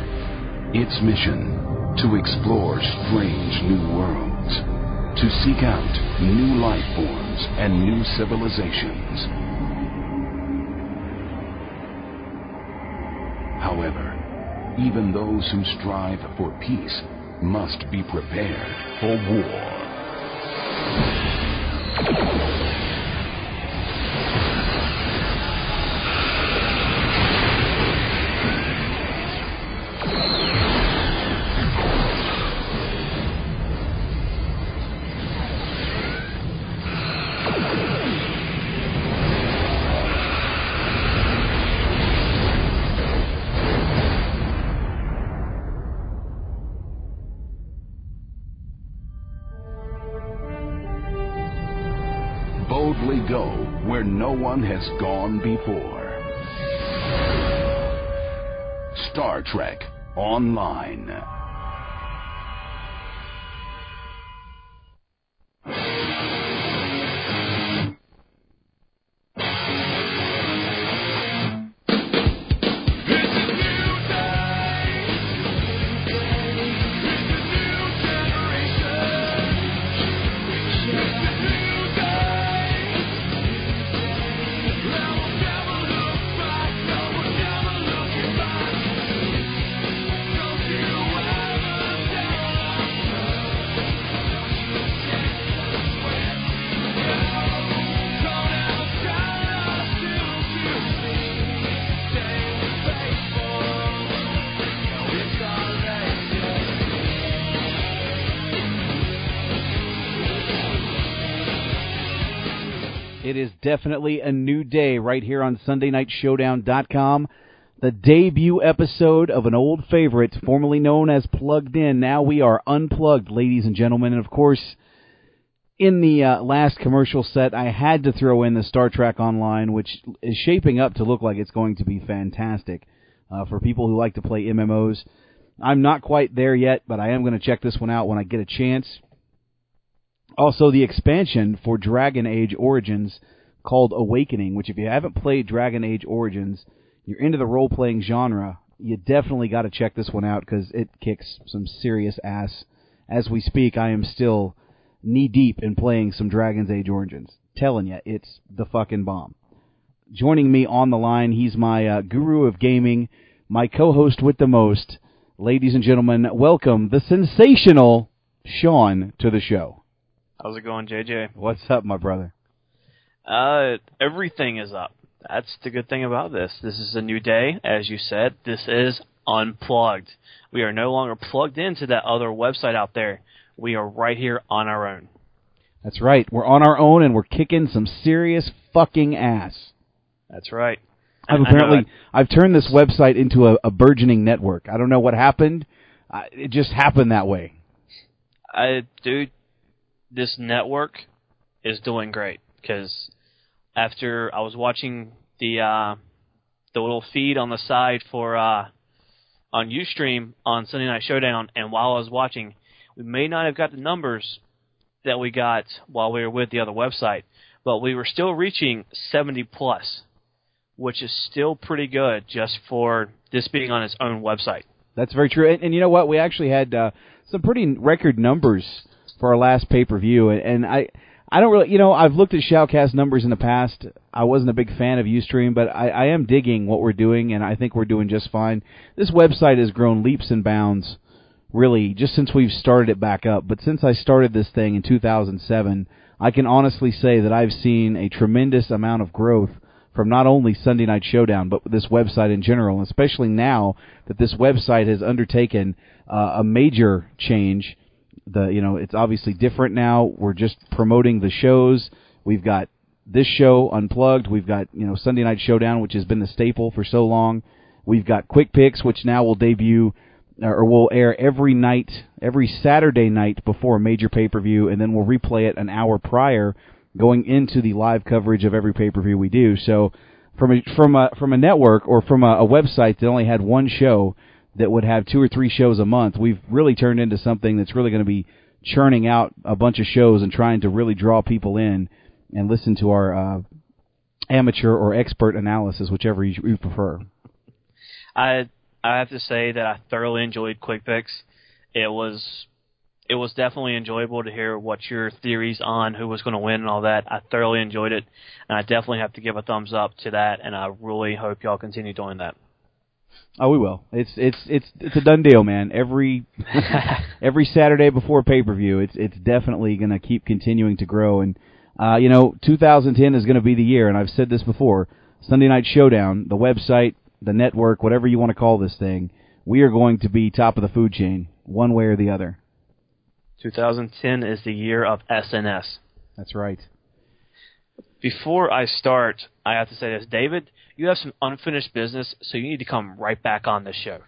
Q: Its mission to explore strange new worlds, to seek out new life forms and new civilizations. However, even those who strive for peace must be prepared for war. One has gone before. Star Trek Online.
D: Definitely a new day right here on SundayNightShowdown.com. the debut episode of an old favorite, formerly known as Plugged In. Now we are unplugged, ladies and gentlemen. And of course, in the uh, last commercial set, I had to throw in the Star Trek Online, which is shaping up to look like it's going to be fantastic uh, for people who like to play MMOs. I'm not quite there yet, but I am going to check this one out when I get a chance. Also, the expansion for Dragon Age Origins called Awakening, which if you haven't played Dragon Age Origins, you're into the role playing genre, you definitely got to check this one out because it kicks some serious ass. As we speak, I am still knee deep in playing some Dragon's Age Origins. Telling you, it's the fucking bomb. Joining me on the line, he's my uh, guru of gaming, my co-host with the most. Ladies and gentlemen, welcome the sensational Sean to the show.
R: How's it going, JJ?
D: What's up, my brother?
R: Uh, everything is up. That's the good thing about this. This is a new day, as you said. This is unplugged. We are no longer plugged into that other website out there. We are right here on our own.
D: That's right. We're on our own and we're kicking some serious fucking ass.
R: That's right.
D: I've apparently I've turned this website into a, a burgeoning network. I don't know what happened. Uh, it just happened that way.
R: I, dude, this network is doing great because after I was watching the uh, the little feed on the side for uh, on UStream on Sunday Night Showdown, and while I was watching, we may not have got the numbers that we got while we were with the other website, but we were still reaching 70 plus, which is still pretty good just for this being on its own website.
D: That's very true. And, and you know what? We actually had uh, some pretty record numbers for our last pay per view, and, and I. I don't really, you know, I've looked at Shoutcast numbers in the past. I wasn't a big fan of Ustream, but I, I am digging what we're doing, and I think we're doing just fine. This website has grown leaps and bounds, really, just since we've started it back up. But since I started this thing in 2007, I can honestly say that I've seen a tremendous amount of growth from not only Sunday Night Showdown, but this website in general, especially now that this website has undertaken uh, a major change the you know it's obviously different now. We're just promoting the shows. We've got this show unplugged. We've got you know Sunday Night Showdown, which has been the staple for so long. We've got Quick Picks, which now will debut uh, or will air every night, every Saturday night before a major pay per view, and then we'll replay it an hour prior, going into the live coverage of every pay per view we do. So from a from a from a network or from a, a website that only had one show that would have two or three shows a month, we've really turned into something that's really going to be churning out a bunch of shows and trying to really draw people in and listen to our uh, amateur or expert analysis, whichever you, you prefer.
R: I I have to say that I thoroughly enjoyed Quick Picks. It was it was definitely enjoyable to hear what your theories on who was going to win and all that. I thoroughly enjoyed it, and I definitely have to give a thumbs up to that. And I really hope y'all continue doing that.
D: Oh, we will. It's it's it's it's a done deal, man. Every every Saturday before pay per view, it's it's definitely going to keep continuing to grow. And uh, you know, 2010 is going to be the year. And I've said this before: Sunday Night Showdown, the website, the network, whatever you want to call this thing, we are going to be top of the food chain, one way or the other.
R: 2010 is the year of SNS.
D: That's right.
R: Before I start, I have to say this, David. You have some unfinished business, so you need to come right back on the show.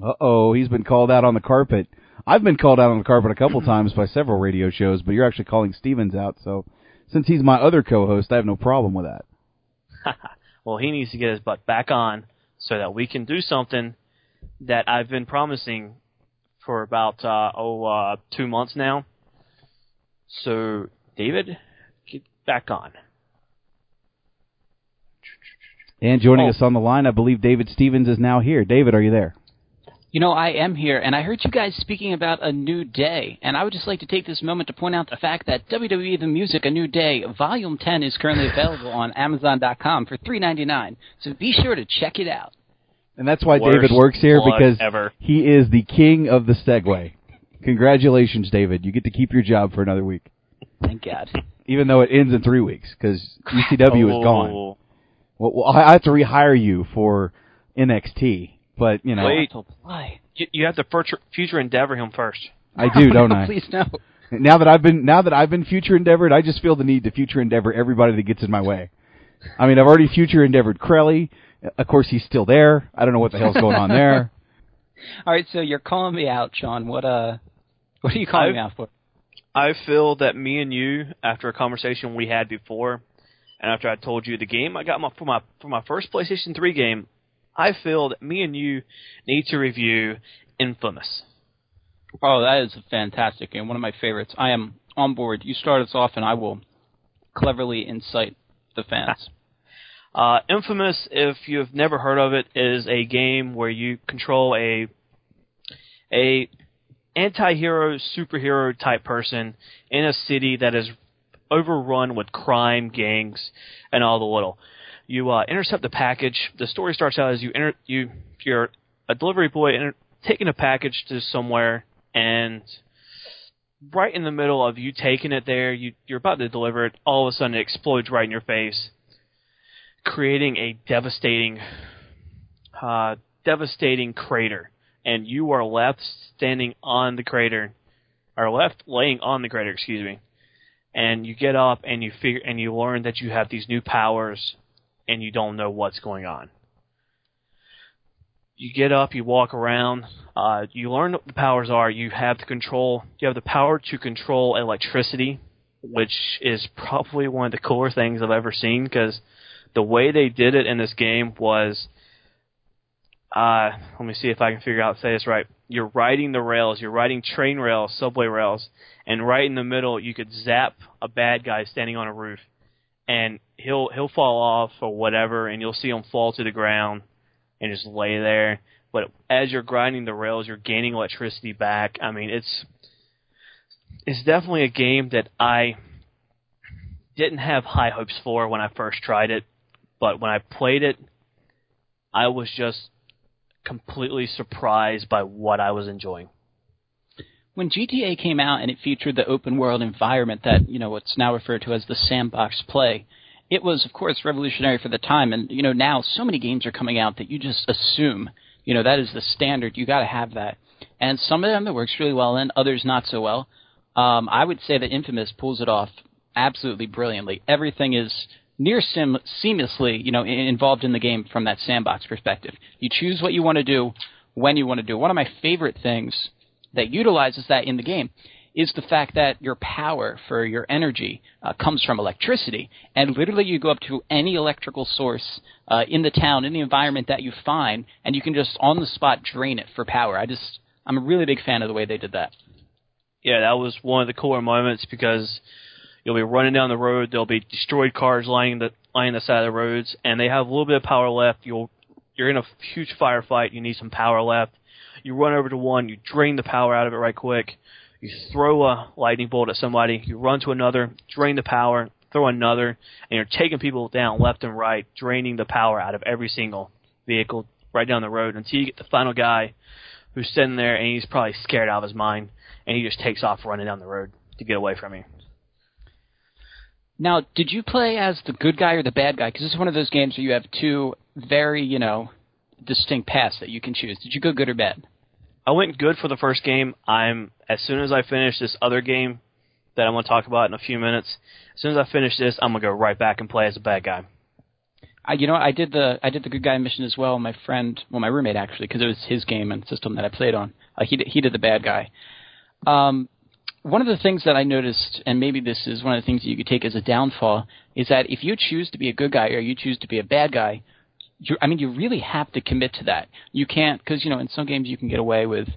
D: Uh oh, he's been called out on the carpet. I've been called out on the carpet a couple times by several radio shows, but you're actually calling Stevens out. So since he's my other co-host, I have no problem with that.
R: well, he needs to get his butt back on so that we can do something that I've been promising for about uh, oh uh, two months now. So, David, get back on.
D: And joining
R: Oh.
D: us on the line, I believe David Stevens is now here. David, are you there?
E: You know, I am here, and I heard you guys speaking about a new day, and I would just like to take this moment to point out the fact that WWE The Music A New Day Volume 10 is currently available on Amazon.com for three ninety nine. So be sure to check it out.
D: And that's why
R: Worst
D: David works here because
R: ever.
D: he is the king of the segue. Congratulations, David. You get to keep your job for another week,
E: Thank God.
D: even though it ends in three weeks because ECW is gone.
R: Oh.
D: Well, well, I have to rehire you for NXT, but you know,
R: Wait.
E: Why?
R: You, you have to future, future endeavor him first.
D: I do, don't I?
E: Please no.
D: Now that I've been now that I've been future endeavored, I just feel the need to future endeavor everybody that gets in my way. I mean, I've already future endeavored Crelly, Of course, he's still there. I don't know what the hell's going on there.
E: All right, so you're calling me out, Sean. What uh, what are you calling
R: I-
E: me out for?
R: I feel that me and you, after a conversation we had before, and after I told you the game I got my for my for my first PlayStation 3 game, I feel that me and you need to review Infamous.
E: Oh, that is a fantastic game. One of my favorites. I am on board. You start us off, and I will cleverly incite the fans.
R: Uh, Infamous, if you've never heard of it, is a game where you control a a anti-hero superhero type person in a city that is overrun with crime gangs and all the little. You uh, intercept the package. The story starts out as you enter, you you're a delivery boy enter, taking a package to somewhere, and right in the middle of you taking it there, you you're about to deliver it. All of a sudden, it explodes right in your face, creating a devastating, uh, devastating crater, and you are left standing on the crater, or left laying on the crater. Excuse me. And you get up and you figure and you learn that you have these new powers, and you don't know what's going on. You get up, you walk around, uh, you learn what the powers are. You have the control. You have the power to control electricity, which is probably one of the cooler things I've ever seen because the way they did it in this game was uh, let me see if I can figure out say this right. You're riding the rails, you're riding train rails, subway rails, and right in the middle you could zap a bad guy standing on a roof, and he'll he'll fall off or whatever, and you'll see him fall to the ground and just lay there. But as you're grinding the rails, you're gaining electricity back. I mean, it's it's definitely a game that I didn't have high hopes for when I first tried it, but when I played it, I was just completely surprised by what I was enjoying.
E: When GTA came out and it featured the open world environment that, you know, what's now referred to as the sandbox play, it was of course revolutionary for the time and you know now so many games are coming out that you just assume, you know, that is the standard. You got to have that. And some of them it works really well in, others not so well. Um, I would say that Infamous pulls it off absolutely brilliantly. Everything is near sim- seamlessly, you know, involved in the game from that sandbox perspective. You choose what you want to do when you want to do. One of my favorite things that utilizes that in the game is the fact that your power for your energy uh, comes from electricity, and literally you go up to any electrical source uh, in the town, in the environment that you find, and you can just on the spot drain it for power. I just, I'm a really big fan of the way they did that.
R: Yeah, that was one of the cooler moments because you'll be running down the road, there'll be destroyed cars lying the lying the side of the roads, and they have a little bit of power left. You'll you're in a huge firefight, you need some power left. You run over to one, you drain the power out of it right quick. You throw a lightning bolt at somebody, you run to another, drain the power, throw another, and you're taking people down left and right, draining the power out of every single vehicle right down the road until you get the final guy who's sitting there and he's probably scared out of his mind and he just takes off running down the road to get away from you.
E: Now, did you play as the good guy or the bad guy? Because this is one of those games where you have two very, you know, distinct paths that you can choose. Did you go good or bad?
R: I went good for the first game. I'm as soon as I finish this other game that I'm going to talk about in a few minutes. As soon as I finish this, I'm going to go right back and play as a bad guy.
E: I, you know, I did the I did the good guy mission as well. My friend, well, my roommate actually, because it was his game and system that I played on. Uh, he did, he did the bad guy. Um, one of the things that I noticed, and maybe this is one of the things that you could take as a downfall, is that if you choose to be a good guy or you choose to be a bad guy, you I mean, you really have to commit to that. You can't because you know in some games you can get away with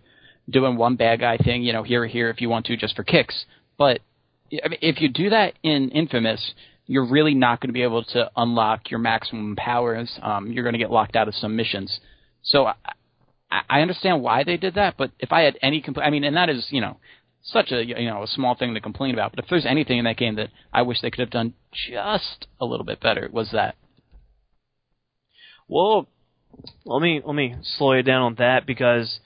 E: doing one bad guy thing, you know, here or here if you want to, just for kicks. But I mean, if you do that in Infamous, you're really not going to be able to unlock your maximum powers. Um, you're going to get locked out of some missions. So I, I understand why they did that, but if I had any compl- I mean, and that is you know such a you know a small thing to complain about. But if there's anything in that game that I wish they could have done just a little bit better, was that.
R: Well, let me let me slow you down on that because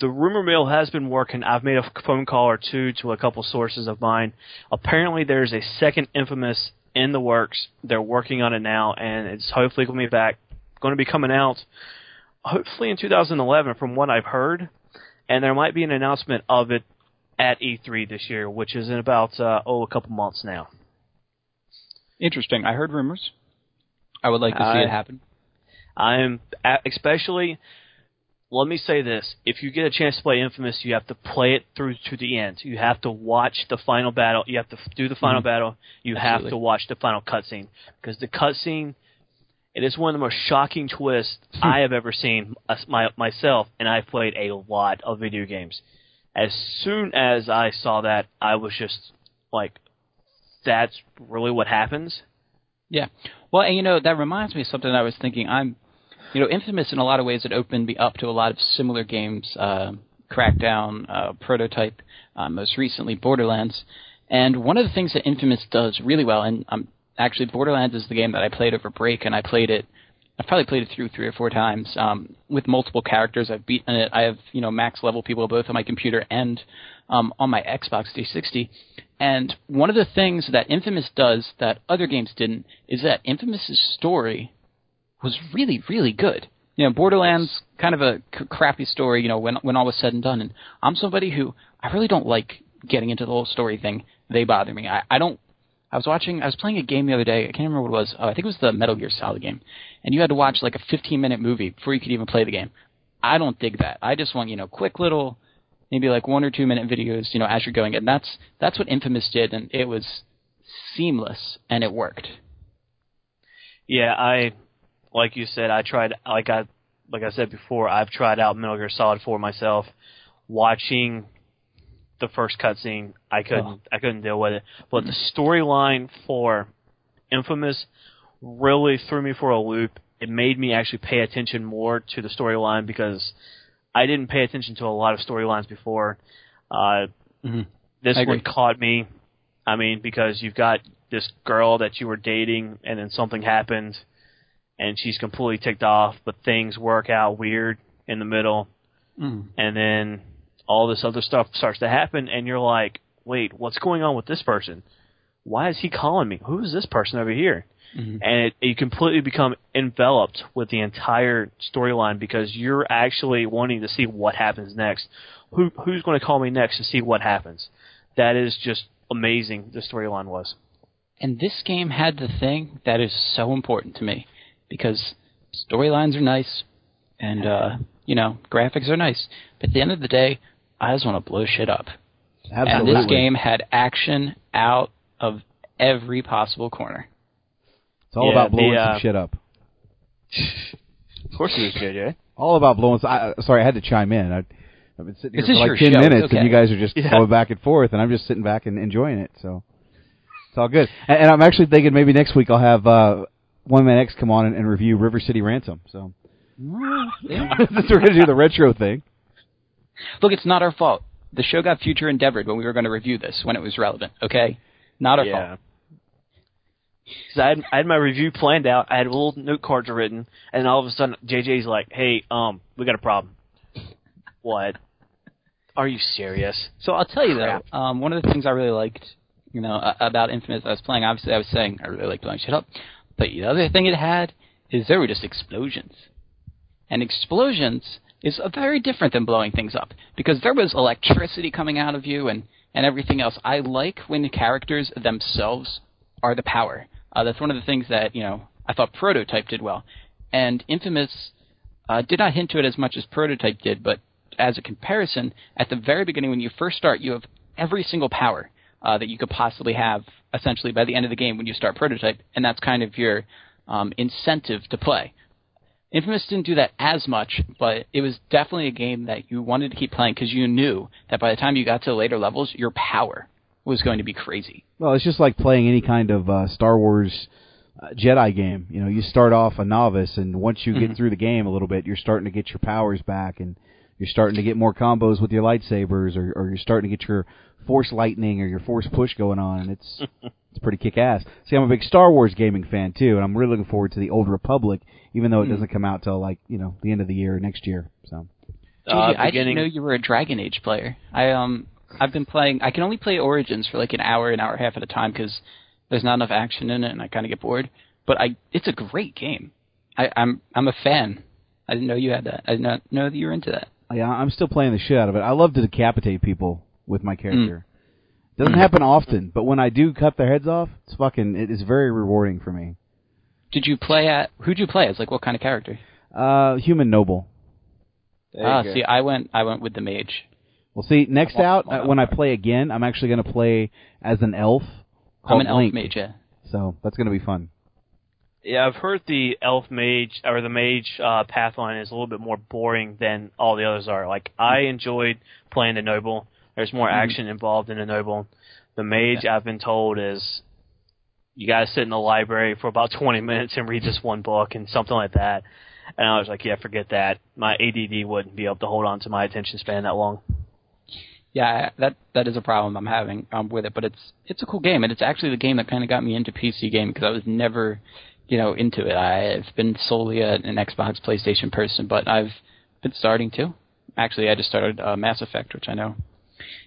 R: the rumor mill has been working. I've made a phone call or two to a couple sources of mine. Apparently, there's a second Infamous in the works. They're working on it now, and it's hopefully going to be back, going to be coming out, hopefully in 2011, from what I've heard. And there might be an announcement of it at E3 this year, which is in about uh, oh a couple months now.
E: Interesting. I heard rumors. I would like to see
R: I-
E: it happen.
R: I'm a- especially. Let me say this: if you get a chance to play Infamous, you have to play it through to the end. You have to watch the final battle. You have to do the final
E: Mhm.
R: battle. You have to watch the final cutscene because the cutscene. It is one of the most shocking twists I have ever seen my, myself, and I've played a lot of video games. As soon as I saw that, I was just like, "That's really what happens."
E: Yeah. Well, and you know that reminds me of something I was thinking. I'm, you know, Infamous in a lot of ways it opened me up to a lot of similar games. Uh, Crackdown, uh, Prototype, uh, most recently Borderlands. And one of the things that Infamous does really well, and um, actually Borderlands is the game that I played over break, and I played it. I've probably played it through three or four times um, with multiple characters. I've beaten it. I have you know max level people both on my computer and um, on my Xbox 360. And one of the things that Infamous does that other games didn't is that Infamous's story was really, really good. You know, Borderlands kind of a c- crappy story. You know, when when all was said and done. And I'm somebody who I really don't like getting into the whole story thing. They bother me. I, I don't. I was watching. I was playing a game the other day. I can't remember what it was. Oh, I think it was the Metal Gear Solid game. And you had to watch like a 15 minute movie before you could even play the game. I don't dig that. I just want you know quick little, maybe like one or two minute videos. You know, as you're going. And that's that's what Infamous did, and it was seamless and it worked.
R: Yeah, I like you said, I tried like I like I said before, I've tried out Metal Gear Solid 4 myself. Watching the first cutscene, I couldn't
E: Oh.
R: I couldn't deal with it. But the storyline for Infamous really threw me for a loop. It made me actually pay attention more to the storyline because I didn't pay attention to a lot of storylines before. Uh,
E: Mhm.
R: this one caught me. I mean, because you've got this girl that you were dating, and then something happened, and she's completely ticked off, but things work out weird in the middle,
E: Mm.
R: and then all this other stuff starts to happen, and you're like, wait, what's going on with this person? Why is he calling me? Who is this person over here?
E: Mhm.
R: and it, you completely become enveloped with the entire storyline because you're actually wanting to see what happens next. Who who's going to call me next to see what happens? That is just amazing. The storyline was.
E: And this game had the thing that is so important to me because storylines are nice and uh, you know graphics are nice, but at the end of the day, I just want to blow shit up. And this game had action out of every possible corner.
D: It's all
R: Yeah,
D: about blowing
R: the, uh,
D: some shit up.
R: Of course, it is JJ.
D: All about blowing. I, I- sorry, I had to chime in. I, I've been sitting
E: This
D: for like ten
E: show. It's
D: minutes, and you guys are just
R: Yeah.
D: going back and forth, and I'm just sitting back and enjoying it. So it's all good. And, and I'm actually thinking maybe next week I'll have uh, One Man X come on and, and review River City Ransom. So since we're going to do the retro thing,
E: Look, it's not our fault. The show got future endeavored when we were going to review this when it was relevant. Okay, not our
R: Yeah.
E: fault.
R: 'Cause I had, I had my review planned out. I had little note cards written, and all of a sudden JJ's like, "Hey, um, we got a problem." What? Are you serious?
E: So I'll tell you though, um, one of the things I really liked, you know, about Infamous, I was playing. Obviously, I was saying I really liked blowing shit up, but the other thing it had is there were just explosions, and explosions is very different than blowing things up because there was electricity coming out of you and and everything else. I like when the characters themselves are the power. Uh, that's one of the things that you know I thought Prototype did well, and Infamous uh, did not hint to it as much as Prototype did, but as a comparison, at the very beginning when you first start, you have every single power uh, that you could possibly have, essentially by the end of the game when you start Prototype, and that's kind of your um, incentive to play. Infamous didn't do that as much, but it was definitely a game that you wanted to keep playing because you knew that by the time you got to the later levels, your power was going to be crazy.
D: well, it's just like playing any kind of uh, Star Wars uh, Jedi game. You know, you start off a novice, and once you get
E: Mhm.
D: through the game a little bit, you're starting to get your powers back, and you're starting to get more combos with your lightsabers, or, or you're starting to get your force lightning or your force push going on, and it's it's pretty kick ass. See, I'm a big Star Wars gaming fan too, and I'm really looking forward to the Old Republic, even though it
E: Mhm.
D: doesn't come out till like you know the end of the year next year. So
E: JJ,
R: Uh,
E: I didn't
R: beginning-
E: know you were a Dragon Age player. I um I've been playing. I can only play Origins for like an hour, an hour and a half at a time because there's not enough action in it, and I kind of get bored. But I, it's a great game. I, I'm I'm a fan. I didn't know you had that. I did not know that you were into that.
D: yeah, I'm still playing the shit out of it. I love to decapitate people with my character. Doesn't happen often, but when I do cut their heads off, it's fucking. It is very rewarding for me.
E: Did you play at? Who'd you play as? Like what kind of character?
D: Uh, human noble.
E: Ah, see, I went. I went with the mage.
D: Well, see, next out uh, when I play again, I'm actually going to play as an elf.
E: I'm an elf
D: Link.
E: mage. Yeah.
D: So that's going to be fun.
R: Yeah, I've heard the elf mage or the mage uh, pathline is a little bit more boring than all the others are. Like I enjoyed playing the noble. There's more
E: Mhm.
R: action involved in the noble. The mage, I've been told, is you got to sit in the library for about 20 minutes and read this one book and something like that. And I was like, yeah, forget that. My ADD wouldn't be able to hold on to my attention span that long.
E: Yeah, that that is a problem I'm having um, with it, but it's it's a cool game, and it's actually the game that kind of got me into PC gaming because I was never, you know, into it. I've been solely a, an Xbox, PlayStation person, but I've been starting to. Actually, I just started uh, Mass Effect, which I know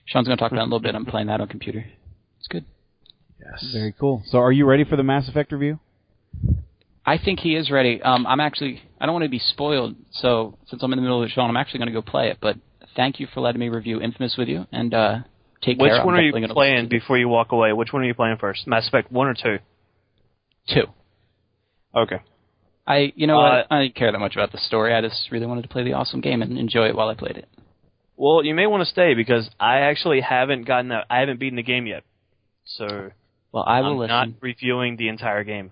E: Sean's going to talk about in a little bit. I'm playing that on computer. It's good.
D: Yes. Very cool. So are you ready for the Mass Effect review?
E: I think he is ready. Um, I'm actually I don't want to be spoiled, so since I'm in the middle of it, Sean, I'm actually going to go play it. But thank you for letting me review Infamous with you, and uh, take
R: Which
E: care.
R: one
E: I'm
R: are you
E: gonna
R: playing before you walk away? Which one are you playing first? Mass Effect 1 or 2?
E: Two.
R: Okay.
E: I, you know
R: Uh,
E: what? I didn't care that much about the story. I just really wanted to play the awesome game and enjoy it while I played it.
R: Well, you may want to stay because I actually haven't gotten that. I haven't beaten the game yet, so
E: Well, I will
R: I'm
E: listen.
R: not reviewing the entire game.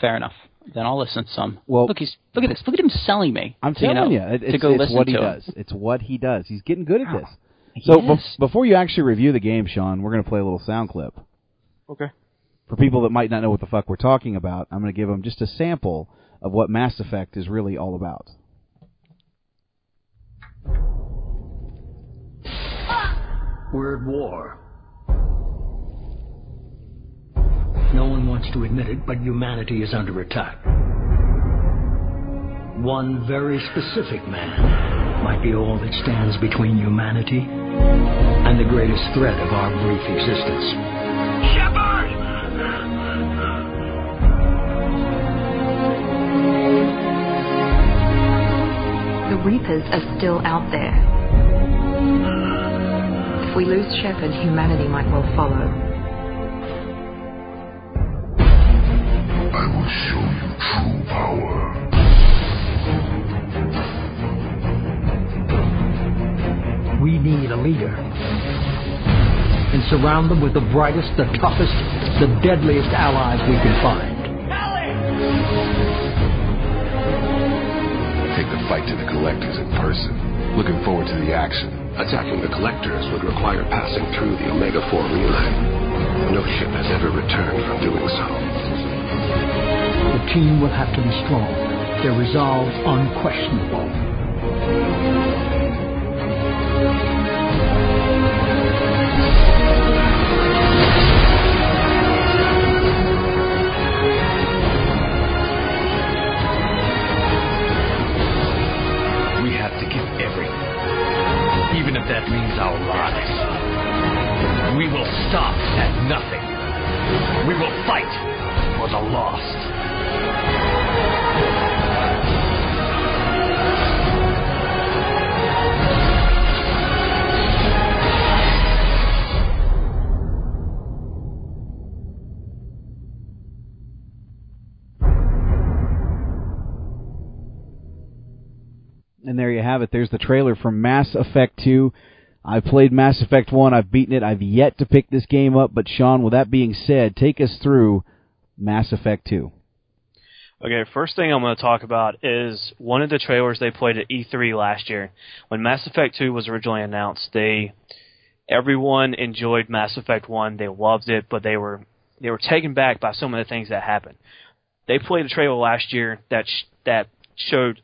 E: Fair enough. Then I'll listen some.
D: Well,
E: look, he's look at this. Look at him selling me.
D: I'm
E: to, you
D: telling
E: know,
D: you, it-
E: to
D: it's,
E: go
D: it's
E: listen
D: what he
E: him.
D: does. It's what he does. He's getting good at this. So
E: is.
D: bef- before you actually review the game, Sean, we're going to play a little sound clip.
R: Okay.
D: For people that might not know what the fuck we're talking about, I'm going to give them just a sample of what Mass Effect is really all about.
S: We're at war. No one wants to admit it, but humanity is under attack. One very specific man might be all that stands between humanity and the greatest threat of our brief existence. Shepard!
T: The Reapers are still out there. If we lose Shepard, humanity might well follow.
Q: I will show you true power.
S: We need a leader. And surround them with the brightest, the toughest, the deadliest allies we can find.
Q: Take the fight to the collectors in person. Looking forward to the action.
U: Attacking the collectors would require passing through the Omega 4 relay. No ship has ever returned from doing so.
S: The team will have to be strong. Their resolve unquestionable.
U: Stop at nothing. We will fight for the lost.
D: And there you have it. There's the trailer for Mass Effect 2. I've played Mass Effect 1. I've beaten it. I've yet to pick this game up. But Sean, with that being said, take us through Mass Effect 2.
R: Okay, first thing I'm going to talk about is one of the trailers they played at E3 last year. When Mass Effect 2 was originally announced, they everyone enjoyed Mass Effect 1. They loved it, but they were they were taken back by some of the things that happened. They played a trailer last year that sh- that showed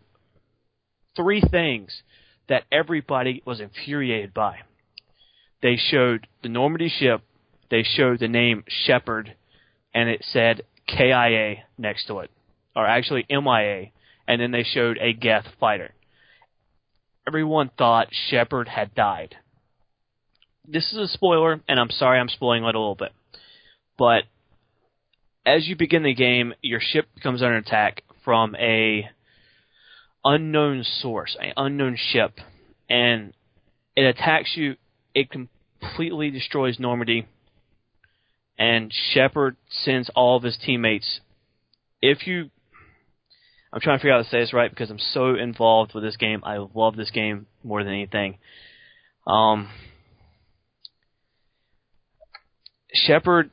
R: three things that everybody was infuriated by. They showed the Normandy ship, they showed the name Shepard, and it said KIA next to it, or actually MIA, and then they showed a Geth fighter. Everyone thought Shepard had died. This is a spoiler, and I'm sorry I'm spoiling it a little bit. But as you begin the game, your ship comes under attack from a unknown source, an unknown ship, and it attacks you. It completely destroys Normandy, and Shepard sends all of his teammates. If you I'm trying to figure out how to say this right because I'm so involved with this game. I love this game more than anything. Um, Shepard,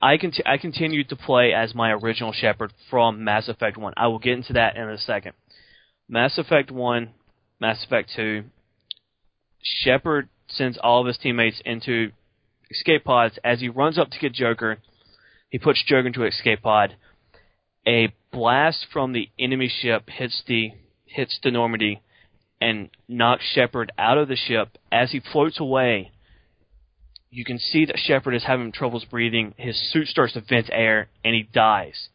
R: I conti- I continued to play as my original Shepard from Mass Effect One. I will get into that in a second. Mass Effect One, Mass Effect Two. Shepard sends all of his teammates into escape pods. As he runs up to get Joker, he puts Joker into an escape pod. A blast from the enemy ship hits the hits the Normandy and knocks Shepard out of the ship. As he floats away, you can see that Shepard is having troubles breathing. His suit starts to vent air, and he dies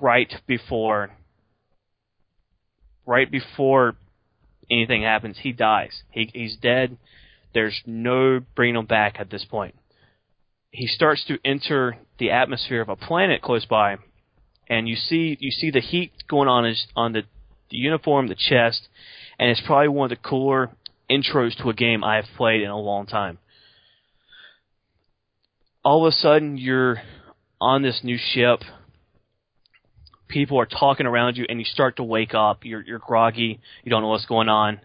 R: right before right before anything happens. He dies. He, he's dead. There's no bringing him back at this point. He starts to enter the atmosphere of a planet close by, and you see you see the heat going on his, on the, the uniform, the chest, and it's probably one of the cooler intros to a game I have played in a long time. All of a sudden, you're on this new ship. People are talking around you, and you start to wake up. You're you're groggy. You don't know what's going on.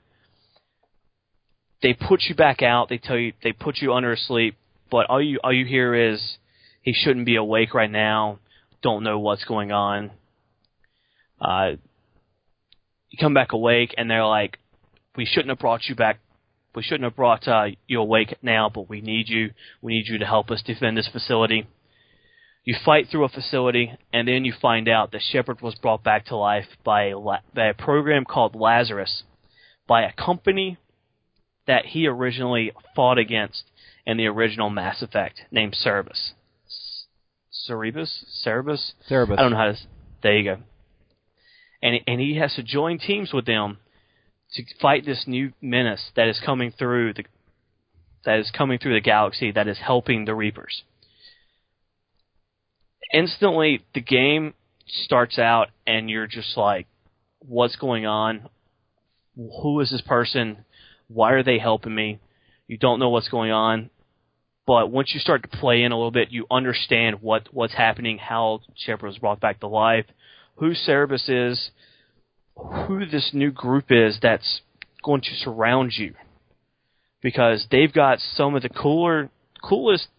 R: They put you back out. They tell you they put you under sleep, but all you all you hear is he shouldn't be awake right now. Don't know what's going on. Uh, you come back awake, and they're like, "We shouldn't have brought you back. We shouldn't have brought uh, you awake now, but we need you. We need you to help us defend this facility." You fight through a facility, and then you find out that Shepard was brought back to life by a, by a program called Lazarus, by a company that he originally fought against in the original Mass Effect, named Cerebus. Cerebus? Cerebus?
D: Cerebus.
R: I don't know how to. There you go. And and he has to join teams with them to fight this new menace that is coming through the that is coming through the galaxy that is helping the Reapers. Instantly, the game starts out, and you're just like, "What's going on? Who is this person? Why are they helping me?" You don't know what's going on, but once you start to play in a little bit, you understand what what's happening, how Shepard was brought back to life, who Cerebus is, who this new group is that's going to surround you, because they've got some of the cooler, coolest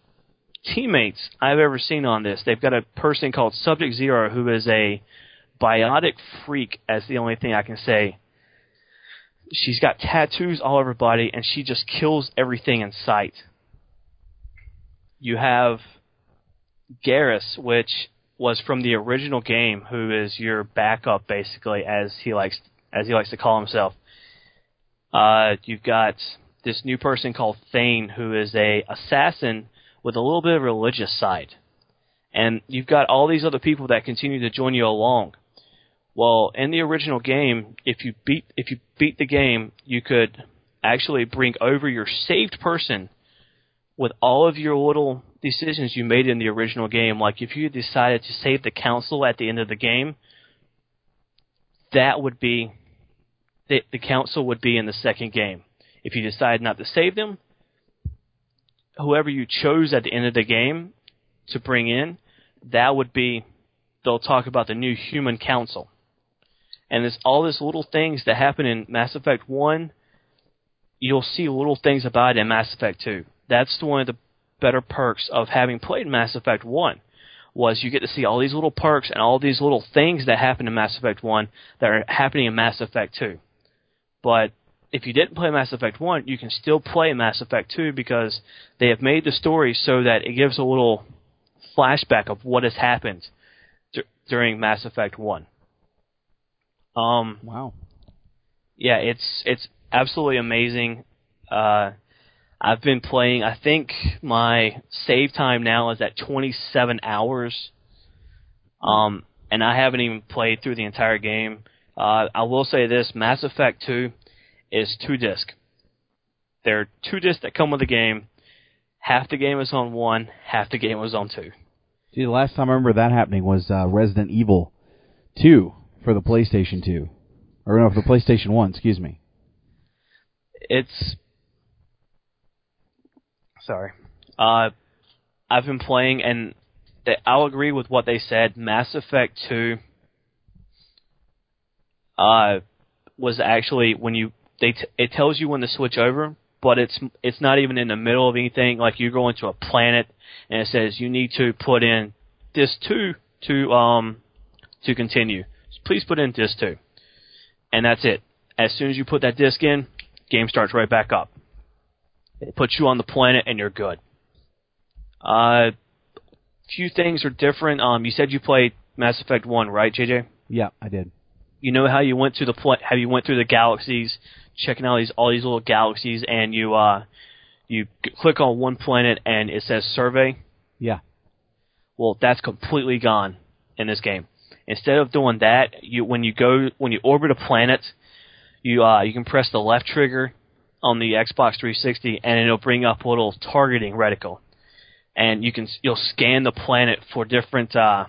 R: teammates I've ever seen on this. They've got a person called Subject Zero who is a biotic freak, as the only thing I can say. She's got tattoos all over her body, and she just kills everything in sight. You have Garrus, which was from the original game, who is your backup, basically, as he likes as he likes to call himself. Uh, you've got this new person called Thane, who is a assassin with a little bit of religious side. And you've got all these other people that continue to join you along. Well, in the original game, if you beat if you beat the game, you could actually bring over your saved person with all of your little decisions you made in the original game. Like if you decided to save the council at the end of the game, that would be the, the council would be in the second game. If you decide not to save them, whoever you chose at the end of the game to bring in, that would be they'll talk about the new human council. And there's all these little things that happen in Mass Effect 1, you'll see little things about it in Mass Effect 2. That's one of the better perks of having played Mass Effect 1 was you get to see all these little perks and all these little things that happen in Mass Effect 1 that are happening in Mass Effect 2. But if you didn't play Mass Effect 1, you can still play Mass Effect 2 because they have made the story so that it gives a little flashback of what has happened d- during Mass Effect 1. Um,
D: wow.
R: Yeah, it's it's absolutely amazing. Uh, I've been playing. I think my save time now is at 27 hours. Um, and I haven't even played through the entire game. Uh, I will say this: Mass Effect 2 is two disc. There are two discs that come with the game. Half the game is on one, half the game was on two.
D: See, the last time I remember that happening was uh, Resident Evil 2 for the PlayStation 2. Or no, for the PlayStation 1, excuse me.
R: It's sorry. Uh, I've been playing, and I'll agree with what they said. Mass Effect Two uh, was actually when you they t- it tells you when to switch over, but it's it's not even in the middle of anything. Like you go into a planet and it says you need to put in this two to um to continue. So please put in this two, and that's it. As soon as you put that disc in, game starts right back up. It puts you on the planet and you're good. Uh, few things are different. Um, you said you played Mass Effect One, right, JJ?
D: Yeah, I did.
R: You know how you went to the pla- how you went through the galaxies, checking out these all these little galaxies, and you uh, you c- click on one planet and it says survey.
D: Yeah.
R: Well, that's completely gone in this game. Instead of doing that, you when you go when you orbit a planet, you uh, you can press the left trigger on the Xbox 360, and it'll bring up a little targeting reticle, and you can you'll scan the planet for different uh,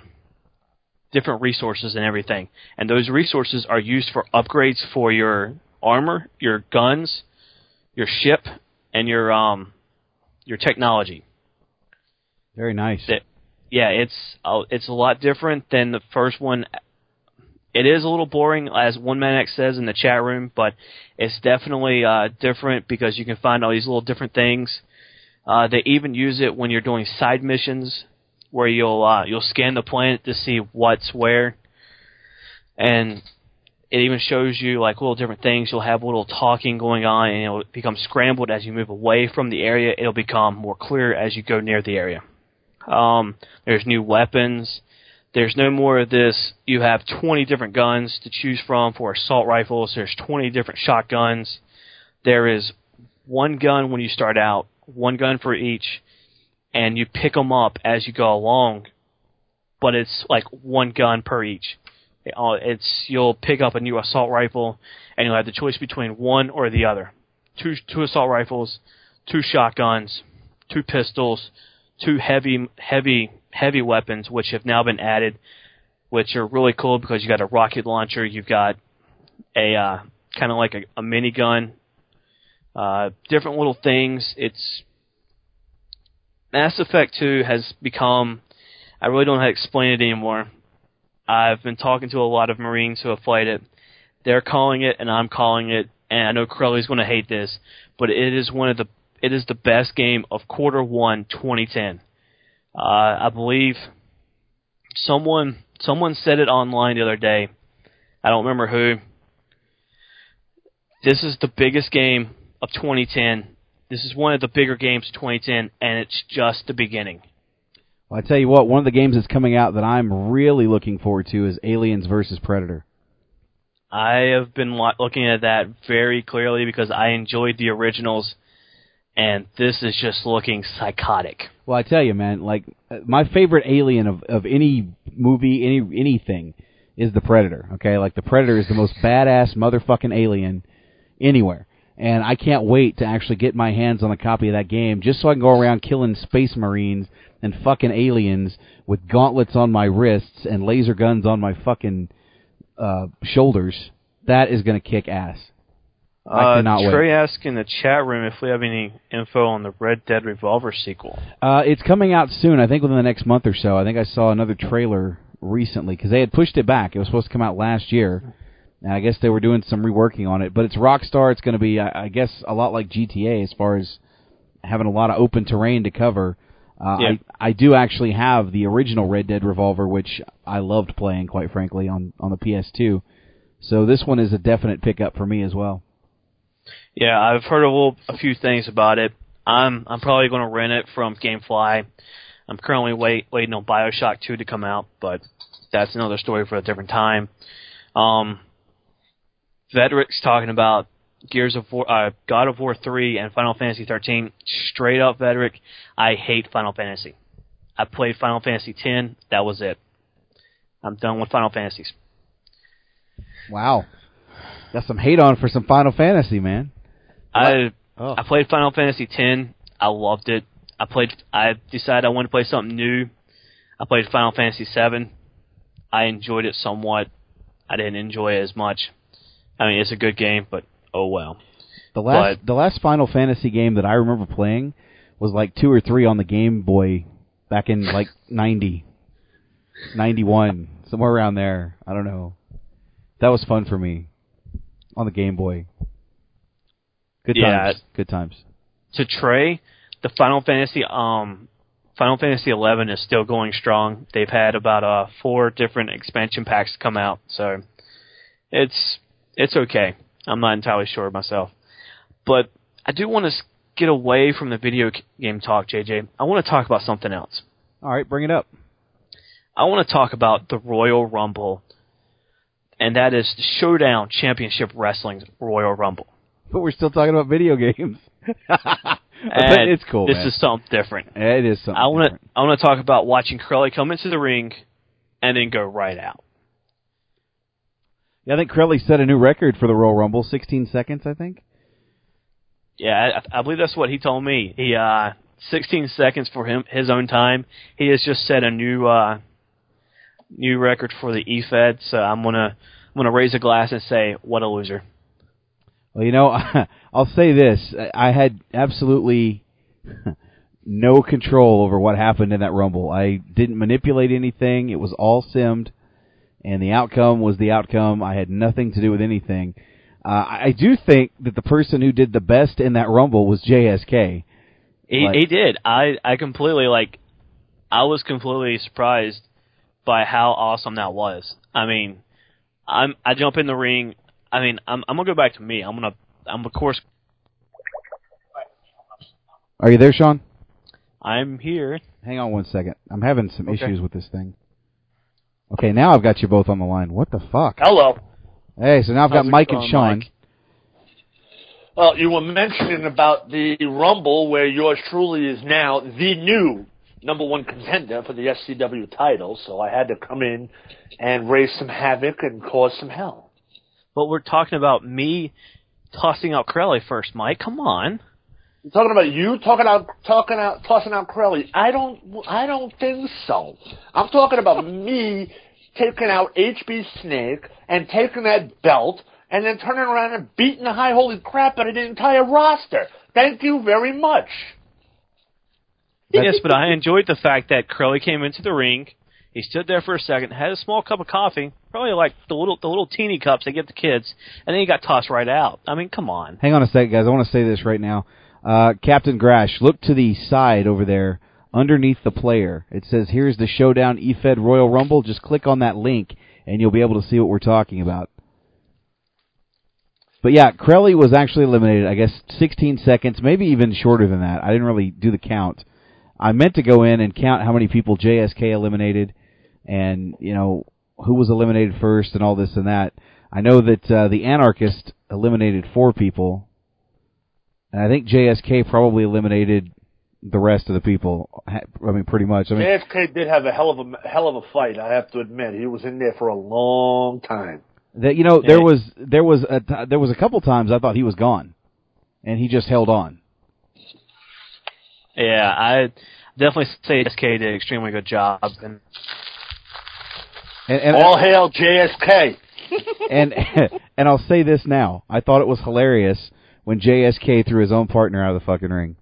R: different resources and everything, and those resources are used for upgrades for your armor, your guns, your ship, and your um your technology.
D: Very nice.
R: Yeah, it's uh, it's a lot different than the first one. It is a little boring, as One Man X says in the chat room, but it's definitely uh, different because you can find all these little different things. Uh, they even use it when you're doing side missions, where you'll uh, you'll scan the planet to see what's where, and it even shows you like little different things. You'll have little talking going on, and it'll become scrambled as you move away from the area. It'll become more clear as you go near the area. Um, there's new weapons. There's no more of this. You have 20 different guns to choose from for assault rifles. There's 20 different shotguns. There is one gun when you start out, one gun for each, and you pick them up as you go along. But it's like one gun per each. Uh, It's you'll pick up a new assault rifle, and you'll have the choice between one or the other. Two two assault rifles, two shotguns, two pistols, two heavy heavy heavy weapons which have now been added which are really cool because you got a rocket launcher you've got a uh, kind of like a, a minigun uh, different little things it's Mass Effect 2 has become I really don't know how to explain it anymore I've been talking to a lot of Marines who have played it they're calling it and I'm calling it and I know Crowley's going to hate this but it is one of the it is the best game of quarter one 2010. Uh, I believe someone someone said it online the other day. I don't remember who. This is the biggest game of 2010. This is one of the bigger games of 2010, and it's just the beginning.
D: Well, I tell you what, one of the games that's coming out that I'm really looking forward to is Aliens versus Predator.
R: I have been lo- looking at that very clearly because I enjoyed the originals, and this is just looking psychotic.
D: Well, I tell you, man, like uh, my favorite alien of of any movie, any anything, is the Predator. Okay, like the Predator is the most badass motherfucking alien anywhere, and I can't wait to actually get my hands on a copy of that game just so I can go around killing space marines and fucking aliens with gauntlets on my wrists and laser guns on my fucking uh, shoulders. That is going to kick ass. I
R: Uh,
D: cannot wait.
R: Trey asked in the chat room if we have any info on the Red Dead Revolver sequel.
D: Uh, it's coming out soon. I think within the next month or so. I think I saw another trailer recently because they had pushed it back. It was supposed to come out last year, and I guess they were doing some reworking on it. But it's Rockstar. It's going to be, I, I guess, a lot like GTA as far as having a lot of open terrain to cover. Uh,
R: Yeah.
D: I I do actually have the original Red Dead Revolver, which I loved playing, quite frankly, on on the PS2. So this one is a definite pickup for me as well.
R: Yeah, I've heard a little, a few things about it. I'm I'm probably going to rent it from GameFly. I'm currently wait, waiting on BioShock 2 to come out, but that's another story for a different time. Um, Vedrick's talking about Gears of War, uh, God of War 3 and Final Fantasy 13. Straight up, Vedrick, I hate Final Fantasy. I played Final Fantasy 10. That was it. I'm done with Final Fantasies.
D: Wow, got some hate on for some Final Fantasy, man.
R: I
D: Oh.
R: I played Final Fantasy ten. I loved it. I played. I decided I wanted to play something new. I played Final Fantasy seven. I enjoyed it somewhat. I didn't enjoy it as much. I mean, it's a good game, but oh well.
D: The last the last Final Fantasy game that I remember playing was like two or three on the Game Boy back in like 90, 91, somewhere around there. I don't know. That was fun for me on the Game Boy. Good
R: Yeah.
D: times. Good times.
R: To Trey, the Final Fantasy um Final Fantasy eleven is still going strong. They've had about uh four different expansion packs come out, so it's it's okay. I'm not entirely sure myself, but I do want to get away from the video game talk, JJ. I want to talk about something else.
D: All right, bring it up.
R: I want to talk about the Royal Rumble, and that is the Showdown Championship Wrestling's Royal Rumble.
D: But we're still talking about video games.
R: And
D: it's cool.
R: This
D: man.
R: is something different.
D: It is something.
R: I want to I want to talk about watching Crowley come into the ring and then go right out.
D: Yeah, I think Crowley set a new record for the Royal Rumble, 16 seconds, I think.
R: Yeah, I, I believe that's what he told me. He uh 16 seconds for him his own time. He has just set a new uh new record for the E EFED. So I'm gonna I'm gonna raise a glass and say, what a loser.
D: Well, you know, I'll say this: I had absolutely no control over what happened in that Rumble. I didn't manipulate anything; it was all simmed, and the outcome was the outcome. I had nothing to do with anything. Uh, I do think that the person who did the best in that Rumble was JSK.
R: He
D: Like-
R: he did. I I completely like I was completely surprised by how awesome that was. I mean, I'm I jump in the ring. I mean, I'm I'm gonna go back to me. I'm gonna I'm of course
D: Are you there, Sean?
R: I'm here.
D: Hang on one second. I'm having some
R: Okay.
D: issues with this thing. Okay, now I've got you both on the line. What the fuck?
V: Hello.
D: Hey, so now I've got
V: How's it
D: Mike and Sean.
V: Mike? Well, you were mentioning about the Rumble where yours truly is now the new number one contender for the SCW title, so I had to come in and raise some havoc and cause some hell.
R: But we're talking about me tossing out Crowley first, Mike. Come on.
V: You're talking about you talking out, talking out, tossing out Crowley. I don't, I don't think so. I'm talking about me taking out HB Snake and taking that belt and then turning around and beating the high holy crap out of the entire roster. Thank you very much.
R: yes, but I enjoyed the fact that Crowley came into the ring. He stood there for a second, had a small cup of coffee, probably like the little the little teeny cups they give the kids, and then he got tossed right out. I mean, come on.
D: Hang on a second, guys. I want to say this right now. Uh, Captain Grash, look to the side over there, underneath the player. It says, "Here's the Showdown EFED Royal Rumble." Just click on that link, and you'll be able to see what we're talking about. But yeah, Crowley was actually eliminated. I guess 16 seconds, maybe even shorter than that. I didn't really do the count. I meant to go in and count how many people JSK eliminated, and you know who was eliminated first, and all this and that. I know that uh, the Anarchist eliminated four people, and I think JSK probably eliminated the rest of the people. I mean, pretty much. I mean,
V: JSK did have a hell of a hell of a fight. I have to admit, he was in there for a long time.
D: that you know there was there was a t- there was a couple times I thought he was gone, and he just held on.
R: Yeah, I definitely say JSK did an extremely good job. And
D: And, and
V: All hail JSK.
D: and and I'll say this now. I thought it was hilarious when JSK threw his own partner out of the fucking ring.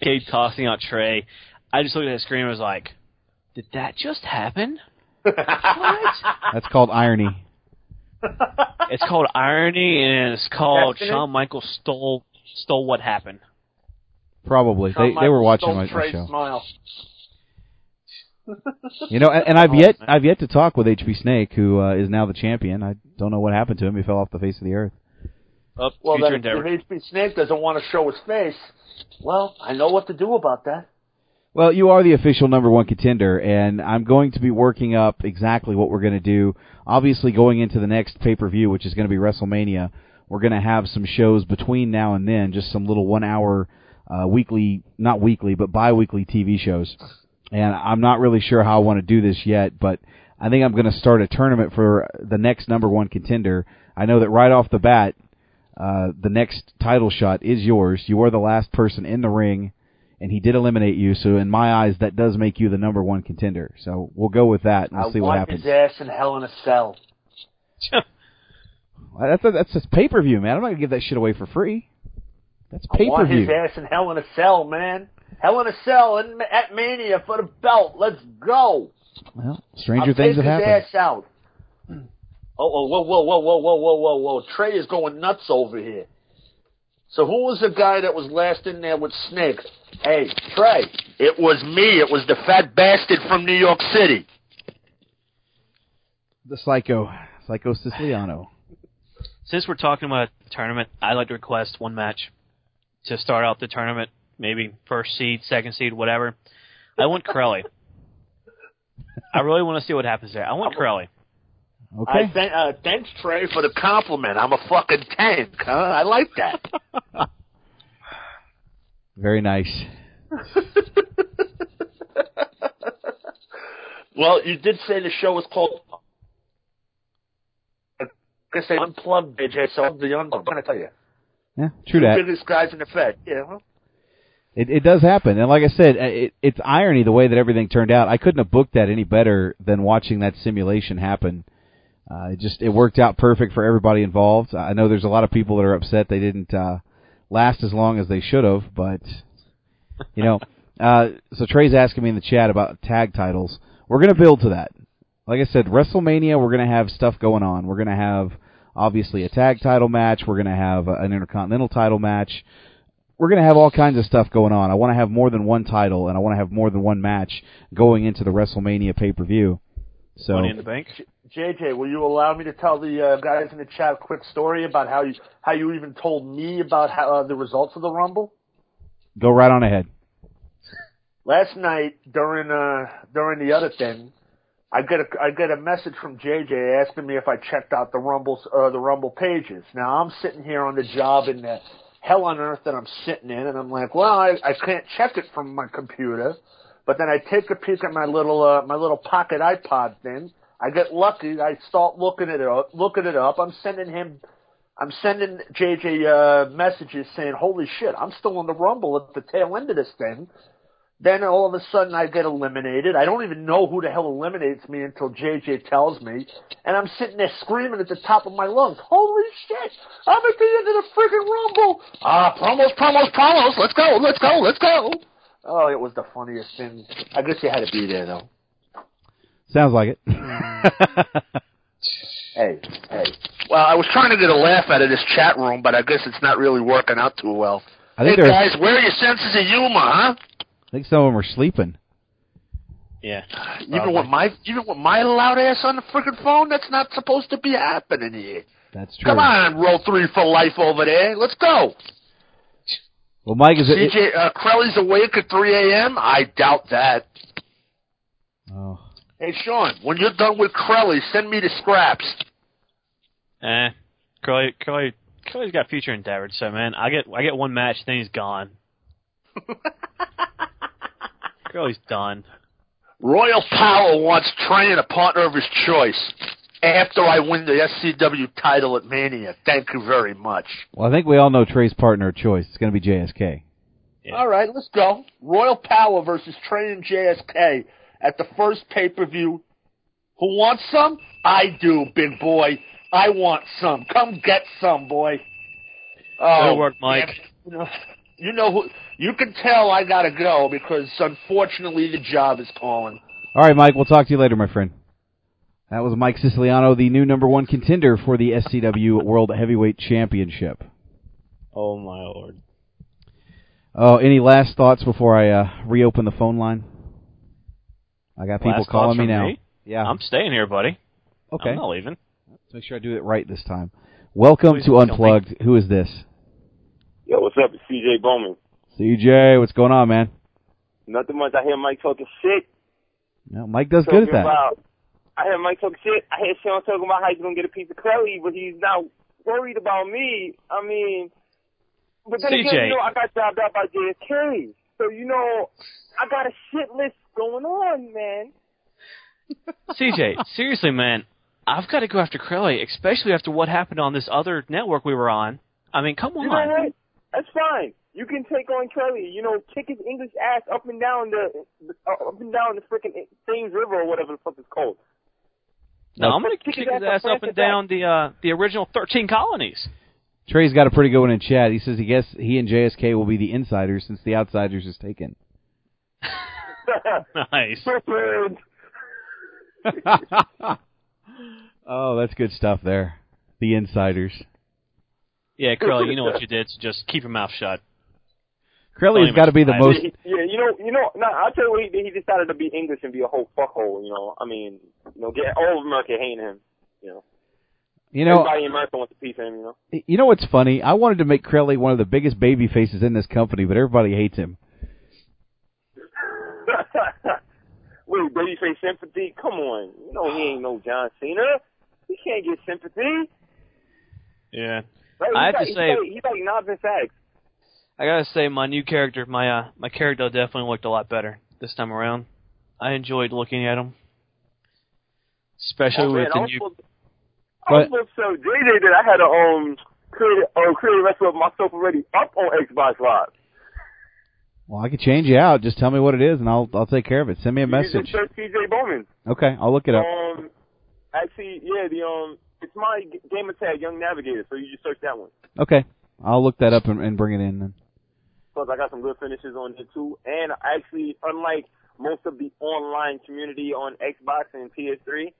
R: Kate tossing out Trey, I just looked at the screen and was like, "Did that just happen?" what?
D: That's called irony.
R: It's called irony, and it's called
V: Destiny?
R: Shawn Michaels stole stole what happened.
D: Probably
V: Shawn
D: they they were watching
V: stole
D: my, my show.
V: Smile.
D: You know, and, and I've
V: Oh,
D: yet. I've yet to talk with HB Snake, who uh, is now the champion. I don't know what happened to him. He fell off the face of the earth.
R: Up
V: Well,
R: future
V: then,
R: endeavor.
V: if HB Snake doesn't want to show his face, well, I know what to do about that.
D: Well, you are the official number one contender, and I'm going to be working up exactly what we're going to do. Obviously, going into the next pay per view, which is going to be WrestleMania, we're going to have some shows between now and then, just some little one hour uh, weekly, not weekly, but bi weekly TV shows. And I'm not really sure how I want to do this yet, but I think I'm going to start a tournament for the next number one contender. I know that right off the bat, uh, the next title shot is yours. You are the last person in the ring, and he did eliminate you. So in my eyes, that does make you the number one contender. So we'll go with that and we'll
V: I
D: see what happens.
V: his ass in hell in a cell.
D: That's a, that's just pay per view, man. I'm not gonna give that shit away for free. That's pay per
V: want his ass in hell in a cell, man. Hell in a cell in, at Mania for the belt. Let's go.
D: Well, stranger
V: I'll
D: things have
V: his
D: happened.
V: ass out. Oh, oh, whoa, whoa, whoa, whoa, whoa, whoa, whoa, whoa. Trey is going nuts over here. So who was the guy that was last in there with Snake? Hey, Trey, it was me. It was the fat bastard from New York City.
D: The Psycho, Psycho Siciliano.
R: Since we're talking about the tournament, I'd like to request one match to start out the tournament. Maybe first seed, second seed, whatever. I want Corelli. I really want to see what happens there. I want Corelli.
D: Okay.
V: I thank, uh, thanks, Trey, for the compliment. I'm a fucking tank, huh? I like that.
D: Very nice.
V: well, you did say the show was called. I guess they unplugged AJ, so I'm the unplugged. I'm gonna tell you.
D: Yeah, true
V: Two
D: that.
V: biggest guys in the Fed. Yeah.
D: It, it does happen, and like I said, uh, it, it's irony the way that everything turned out. I couldn't have booked that any better than watching that simulation happen. Uh, it just it worked out perfect for everybody involved. I know there's a lot of people that are upset they didn't uh, last as long as they should have, but you know. Uh, so Trey's asking me in the chat about tag titles. We're going to build to that. Like I said, WrestleMania, we're going to have stuff going on. We're going to have obviously a tag title match. We're going to have an intercontinental title match we're going to have all kinds of stuff going on. I want to have more than one title, and I want to have more than one match going into the WrestleMania pay per view. So,
R: Money in the Bank.
V: JJ, will you allow me to tell the uh, guys in the chat a quick story about how you how you even told me about how, uh, the results of the Rumble?
D: go right on ahead.
V: Last night during uh during the other thing, I get a I get a message from JJ asking me if I checked out the Rumble uh, the Rumble pages. Now I'm sitting here on the job in the hell on earth that I'm sitting in, and I'm like, well, I I can't check it from my computer, but then I take a peek at my little uh, my little pocket iPod thing. I get lucky. I start looking it up, looking it up. I'm sending him I'm sending JJ uh, messages saying, "Holy shit, I'm still in the Rumble at the tail end of this thing." Then all of a sudden I get eliminated. I don't even know who the hell eliminates me until JJ tells me, and I'm sitting there screaming at the top of my lungs, "Holy shit, I'm at the end of the freaking Rumble!" Ah, promos, promos, promos. Let's go, let's go, let's go. Oh, it was the funniest thing. I guess you had to be there though.
D: Sounds like it.
V: Hey, hey. Well, I was trying to get a laugh out of this chat room, but I guess it's not really working out too well.
D: I think
V: hey guys, where are your senses of humor, huh?
D: I think some of them are sleeping.
R: Yeah.
V: Even with my even with my loud ass on the freaking phone, that's not supposed to be happening here.
D: That's true.
V: Come on, roll three for life over there. Let's go.
D: Well, Mike is it,
V: CJ uh, Crowley's awake at 3 a.m. I doubt that.
D: Oh.
V: Hey Sean, when you're done with Crowley, send me the scraps.
R: Eh, Curly, Curly, Curly's got future endeavored. So man, I get I get one match, then he's gone. Curly's done.
V: Royal Power wants Trey and a partner of his choice after I win the SCW title at Mania. Thank you very much.
D: well, I think we all know Trey's partner of choice. It's going to be JSK.
V: All right, let's go. Royal Power versus Trey and JSK at the first pay per view. Who wants some? I do, big boy. I want some. Come get some, boy. Oh,
R: Good work, Mike.
V: You know, you know who? You can tell I gotta go because unfortunately the job is calling.
D: All right, Mike. We'll talk to you later, my friend. That was Mike Siciliano, the new number one contender for the SCW World Heavyweight Championship.
R: Oh my lord.
D: Oh, any last thoughts before I uh, reopen the phone line? I got people
R: Last
D: calling me now.
R: me?
D: Yeah.
R: I'm staying here, buddy.
D: Okay.
R: I'm not leaving.
D: Let's make sure I do it right this time. Welcome
R: Please
D: to
R: don't me.
D: Unplugged. Who is this?
W: Yo, what's up? It's CJ Bowman.
D: CJ. What's going on, man?
W: Nothing much. I hear Mike talking shit.
D: No, Mike does good at that.
W: About, I hear Mike talking shit. I hear Sean talking about how he's gonna get a piece of Curly, but he's not worried about me. I mean, but then again, you know, I got jobbed out by JSK, so you know, I got a shit list going on, man.
R: CJ, seriously, man, I've got to go after Crowley, especially after what happened on this other network we were on. I mean, come on.
W: what? That's fine. You can take on Curly. You know, kick his English ass up and down the uh, up and down the freaking Thames River or whatever the fuck it's called.
R: No, I'm going to
W: Kick
R: kick
W: his
R: his
W: ass
R: ass
W: up
R: up and down the uh, the original 13 colonies.
D: Trey's got a pretty good one in chat. He says he guess he and JSK will be the insiders since the outsiders is taken.
R: nice.
D: Oh, that's good stuff there. The insiders.
R: Yeah, Curly, you know what you did. So just keep your mouth shut.
D: Crowley's got to be the most.
W: Yeah, you know, you know. No, I'll tell you what he. He decided to be English and be a whole fuckhole. You know, I mean, you know, get all of America hating him. You know,
D: You know,
W: everybody in America wants a piece of him. You know.
D: you know what's funny? I wanted to make Crowley one of the biggest baby faces in this company, but everybody hates him.
W: Wait, babyface sympathy? Come on, you know he ain't no John Cena. He can't get sympathy.
R: Yeah.
W: Right?
R: I have
W: like,
R: to
W: he's
R: say,
W: like, he's like Nas Sachs.
R: I gotta say, my new character, my uh, my character definitely looked a lot better this time around. I enjoyed looking at him, especially
W: Oh,
R: with
W: I
R: the
W: was
R: new.
W: supposed, I was supposed to tell JJ that I had a um create uh, create a wrestler of myself already up on Xbox Live.
D: Well, I could change you out. Just tell me what it is, and I'll I'll take care of it. Send me a message.
W: just search CJ Bowman.
D: Okay, I'll look it up.
W: Um, actually, yeah, the um, it's my gamer tag, Young Navigator. So you just search that one.
D: Okay, I'll look that up and, and bring it in. Then.
W: Plus, I got some good finishes on there too. And actually, unlike most of the online community on Xbox and PS3,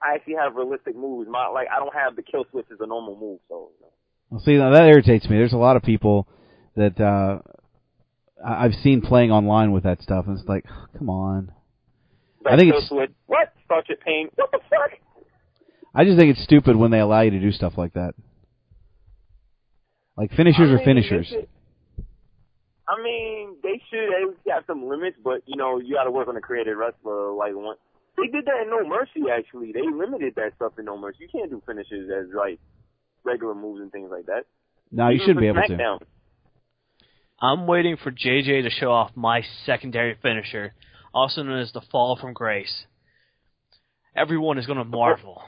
W: I actually have realistic moves. My like, I don't have the kill switch as a normal move. So you know.
D: Well, see, now that irritates me. There's a lot of people that uh I've seen playing online with that stuff, and it's like, come on. I think it's
W: switch. What? Your pain. What the fuck?
D: I just think it's stupid when they allow you to do stuff like that. Like finishers
W: I
D: are
W: mean,
D: finishers.
W: they should- I mean, they should least have some limits, but you know, you got to work on the creative wrestler. Like one, they did that in No Mercy. Actually, they limited that stuff in No Mercy. You can't do finishes as like regular moves and things like that.
D: No, you
W: Even
D: shouldn't be able to.
W: SmackDown.
R: I'm waiting for JJ to show off my secondary finisher, also known as the Fall from Grace. Everyone is going to marvel.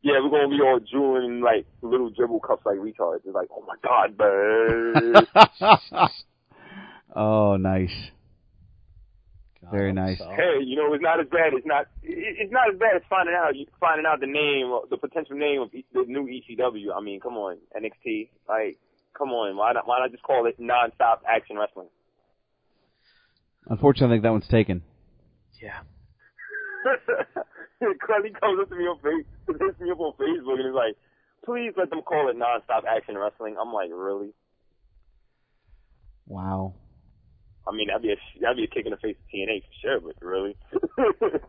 W: Yeah, we're gonna be all drooling like little dribble cups like retards. It's like, oh my god, man.
D: oh, nice. Very nice.
W: hey, you know, it's not as bad. It's not. It's not as bad as finding out You finding out the name, the potential name of E- the new ECW. I mean, come on, NXT. Like, come on. Why not? Why not just call it non-stop action wrestling?
D: Unfortunately, I think that one's taken.
R: Yeah.
W: Crowley comes up to me on Facebook, hits me up on Facebook, and is like, "Please let them call it non-stop action wrestling." I'm like, really?
D: Wow.
W: I mean, that'd be a that'd be a kick in the face of TNA for sure, but really.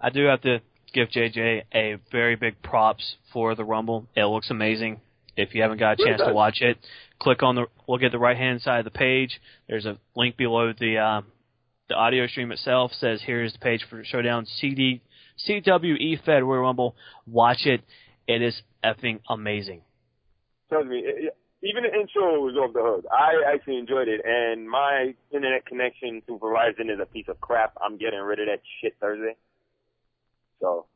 R: I do have to give JJ a very big props for the Rumble. It looks amazing. If you haven't got a chance to watch it, click on the look at the right hand side of the page. There's a link below the uh, the audio stream itself. Says here's the page for Showdown CD CWE February Rumble. Watch it. It is effing amazing.
W: Trust me, it- even the intro was off the hook. I actually enjoyed it, and my internet connection to Verizon is a piece of crap. I'm getting rid of that shit Thursday. So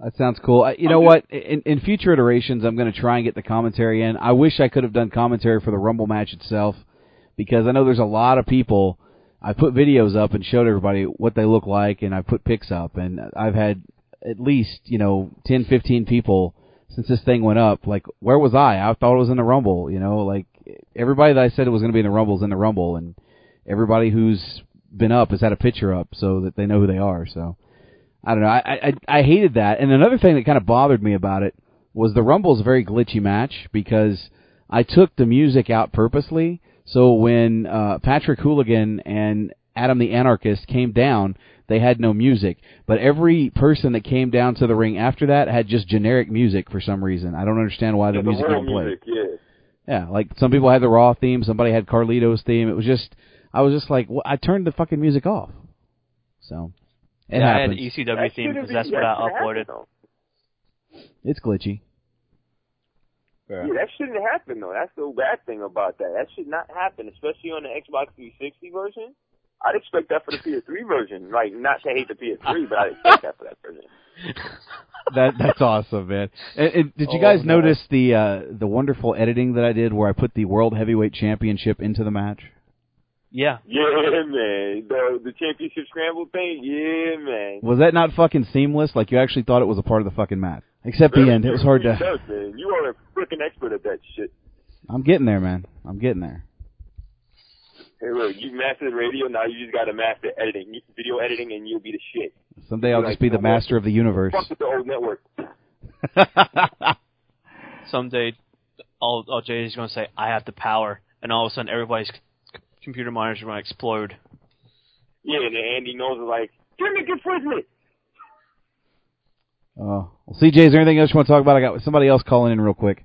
D: That sounds cool. I- You know what? In, in future iterations, I'm going to try and get the commentary in. I wish I could have done commentary for the Rumble match itself because I know there's a lot of people. I put videos up and showed everybody what they look like, and I put pics up, and I've had at least you know 10, 15 people since this thing went up. Like, where was I? I thought it was in the Rumble. You know, like everybody that I said it was going to be in the Rumble is in the Rumble, and everybody who's been up has had a picture up so that they know who they are. So. I don't know. I, I I hated that. And another thing that kind of bothered me about it was the Rumble's a very glitchy match because I took the music out purposely. So when uh, Patrick Hooligan and Adam the Anarchist came down, they had no music. But every person that came down to the ring after that had just generic music for some reason. I don't understand why the
W: yeah, the
D: music
W: Raw
D: didn't play.
W: music, yeah.
D: Yeah, like some people had the Raw theme, somebody had Carlito's theme. It was just, I was just like, well, I turned the fucking music off. So it
R: yeah, I had
D: happens.
R: ECW
W: That
R: theme because that's what I
W: shouldn't happen,
R: uploaded.
W: though.
D: It's glitchy.
W: Yeah, that shouldn't happen though. That's the bad thing about that. That should not happen, especially on the Xbox 360 version. I'd expect that for the PS3 version. Like, not to hate the PS3, but I'd expect that for that version.
D: that that's awesome, man. And, and did you
W: Oh,
D: guys
W: no.
D: notice the uh, the wonderful editing that I did, where I put the World Heavyweight Championship into the match?
R: Yeah.
W: Yeah, man. The the championship scramble thing. Yeah, man.
D: Was that not fucking seamless? Like you actually thought it was a part of the fucking match, except the end. It was hard
W: really
D: to.
W: does, man. You are a freaking expert at that shit.
D: I'm getting there, man. I'm getting there.
W: Hey, look, you mastered radio. Now you just got to master editing, video editing, and you'll be the shit.
D: Someday I'll just be the master of the universe.
W: Fuck with the old network.
R: Someday, all, all JJ's going to say, I have the power, and all of a sudden everybody's c- computer monitors are going to explode.
W: Yeah, and then Andy knows it like, give me good frisbee.
D: Oh, well, CJ, is there anything else you want to talk about? I got somebody else calling in real quick.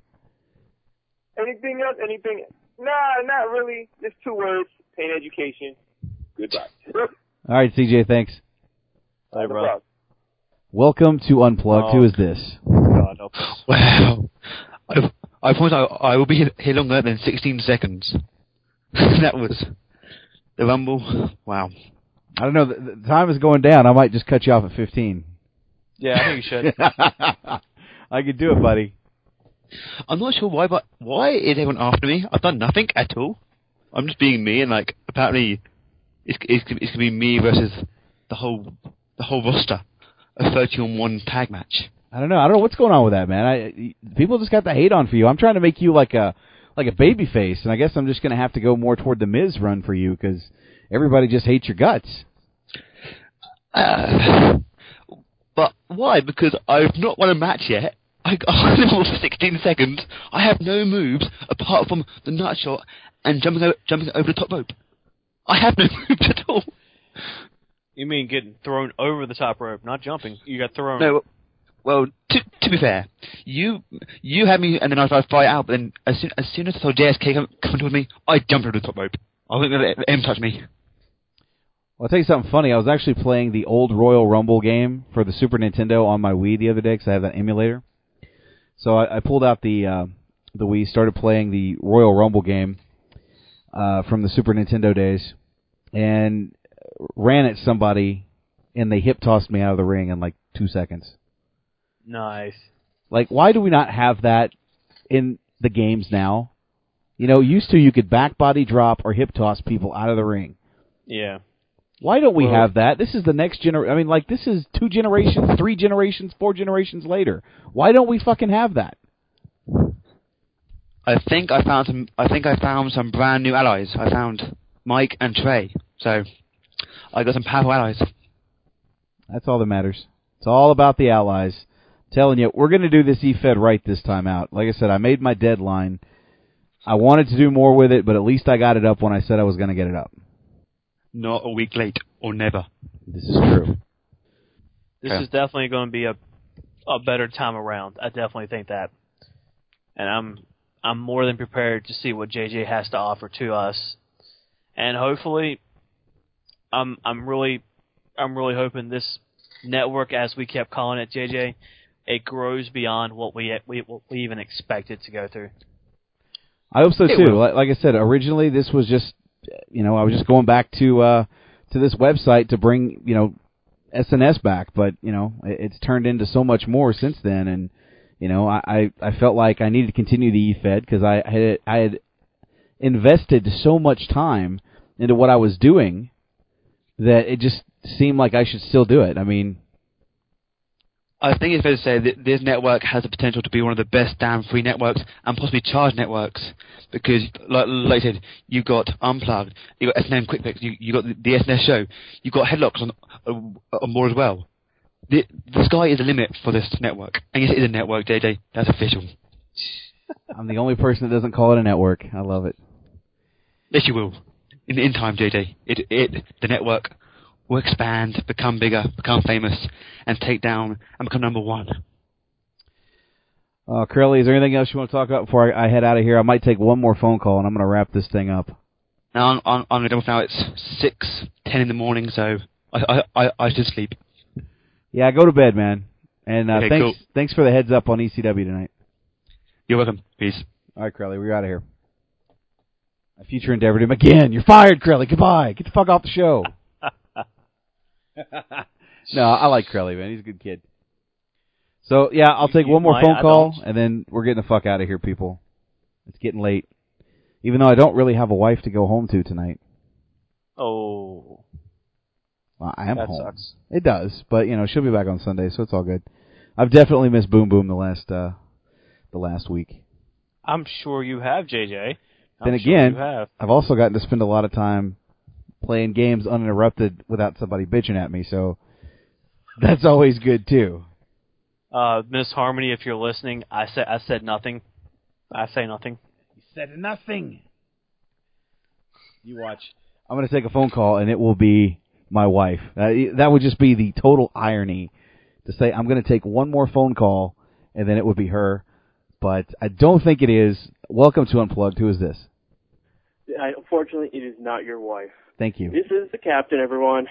W: Anything else? Anything? Nah, not really. Just two words: pain education. Goodbye.
D: All right, CJ, thanks.
R: Hey,
W: bro.
D: Welcome to Unplugged.
R: Oh.
D: Who is this?
R: God help us.
X: Wow. I, I promise I, I will be here- here longer than 16 seconds. that was the Rumble. Wow.
D: I don't know. The, the time is going down. I might just cut you off at 15.
R: Yeah, I think you should.
D: I could do it, buddy.
X: I'm not sure why, but why is everyone after me? I've done nothing at all. I'm just being me, and like apparently, it's it's, it's gonna be me versus the whole the whole roster, a 30 on one tag match.
D: I don't know. I don't know what's going on with that, man. I people just got the hate on for you. I'm trying to make you like a like a baby face, and I guess I'm just going to have to go more toward the Miz run for you because everybody just hates your guts.
X: Uh, but why? Because I've not won a match yet. I got for 16 seconds. I have no moves apart from the nut shot and jumping over, jumping over the top rope. I have no moves at all.
R: You mean getting thrown over the top rope, not jumping. You got thrown.
X: No, well, to, to be fair, you you had me and then I tried to fight out, but then as soon as soon as I saw JSK come, come towards me, I jumped over the top rope. I wasn't going to let him touch me.
D: Well, I'll tell you something funny. I was actually playing the old Royal Rumble game for the Super Nintendo on my Wii the other day because I have that emulator. So I, I pulled out the uh, the Wii, started playing the Royal Rumble game uh, from the Super Nintendo days, and ran at somebody, and they hip tossed me out of the ring in like two seconds.
R: Nice.
D: Like, why do we not have that in the games now? You know, used to you could back body drop or hip toss people out of the ring.
R: Yeah.
D: Why don't we
R: Well-
D: have that? This is the next generation. I mean, like this is two generations, three generations, four generations later. Why don't we fucking have that?
X: I think I found some. I think I found some brand new allies. I found Mike and Trey. So I got some powerful allies.
D: That's all that matters. It's all about the allies. Telling you, we're going to do this E-Fed right this time out. Like I said, I made my deadline. I wanted to do more with it, but at least I got it up when I said I was going to get it up.
X: Not a week late or never.
D: This is true.
R: This
X: Okay.
R: is definitely going to be a a better time around. I definitely think that, and I'm I'm more than prepared to see what JJ has to offer to us, and hopefully, I'm I'm really I'm really hoping this network, as we kept calling it, JJ, it grows beyond what we we what we even expected to go through.
D: I hope so
R: It
D: too. Like, like I said, originally this was just, you know, I was just going back to uh to this website to bring, you know, SNS back, but you know, it, it's turned into so much more since then, and you know, I I, I felt like I needed to continue the E-Fed because I had I had invested so much time into what I was doing that it just seemed like I should still do it. I mean,
X: I think it's fair to say that this network has the potential to be one of the best damn free networks and possibly charge networks. Because, like, like I said, you've got Unplugged, you've got SNM Quick Fix, you, you've got the, the SNS show, you've got Headlocks on, uh, on board as well. The, the sky is the limit for this network. And yes, it is a network, JJ. That's official.
D: I'm the only person that doesn't call it a network. I love it.
X: Yes, you will. In, in time, JJ. It, it, the network will expand, become bigger, become famous, and take down and become number one.
D: Uh, Curly, is there anything else you want to talk about before I, I head out of here? I might take one more phone call and I'm going to wrap this thing up.
X: Now I'm, I'm, I'm now. It's six ten in the morning, so I I I, I should sleep.
D: Yeah, go to bed, man. And uh,
X: Okay,
D: thanks,
X: cool.
D: thanks for the heads up on ECW tonight.
X: You're welcome. Peace.
D: All right, Crowley, we're out of here. My future endeavored him again. You're fired, Crowley. Goodbye. Get the fuck off the show. No, I like Crowley, man. He's a good kid. So yeah, I'll take one more phone call, and then we're getting the fuck out of here, people. It's getting late. Even though I don't really have a wife to go home to tonight.
R: Oh,
D: Well, I am
R: That
D: home.
R: sucks.
D: It does, but you know she'll be back on Sunday, so it's all good. I've definitely missed Boom Boom the last uh the last week.
R: I'm sure you have, JJ.
D: then
R: I'm sure
D: again,
R: have.
D: I've also gotten to spend a lot of time playing games uninterrupted without somebody bitching at me. So that's always good too.
R: Uh, Miss Harmony, if you're listening, I said I said nothing. I say nothing.
D: You said nothing. You watch. I'm going to take a phone call, and it will be my wife. Uh, that would just be the total irony to say I'm going to take one more phone call, and then it would be her. But I don't think it is. Welcome to Unplugged. Who is this?
Y: I, unfortunately, it is not your wife.
D: Thank you.
Y: This is the captain, everyone.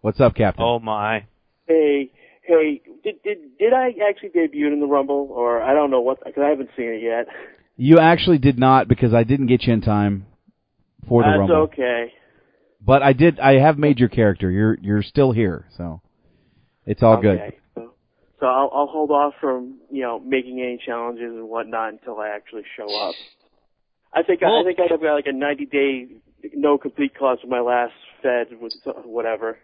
D: What's up, Captain?
R: Oh my.
Y: Hey, hey, did did did I actually debut in the Rumble, or I don't know what? Because I haven't seen it yet.
D: You actually did not because I didn't get you in time for the
Y: That's
D: Rumble.
Y: okay.
D: But I did. I have made your character. You're you're still here, so it's all good.
Y: Okay. So, so I'll I'll hold off from you know making any challenges and whatnot until I actually show up. I think I, I think I've got like a 90 day no complete clause for my last Fed with whatever.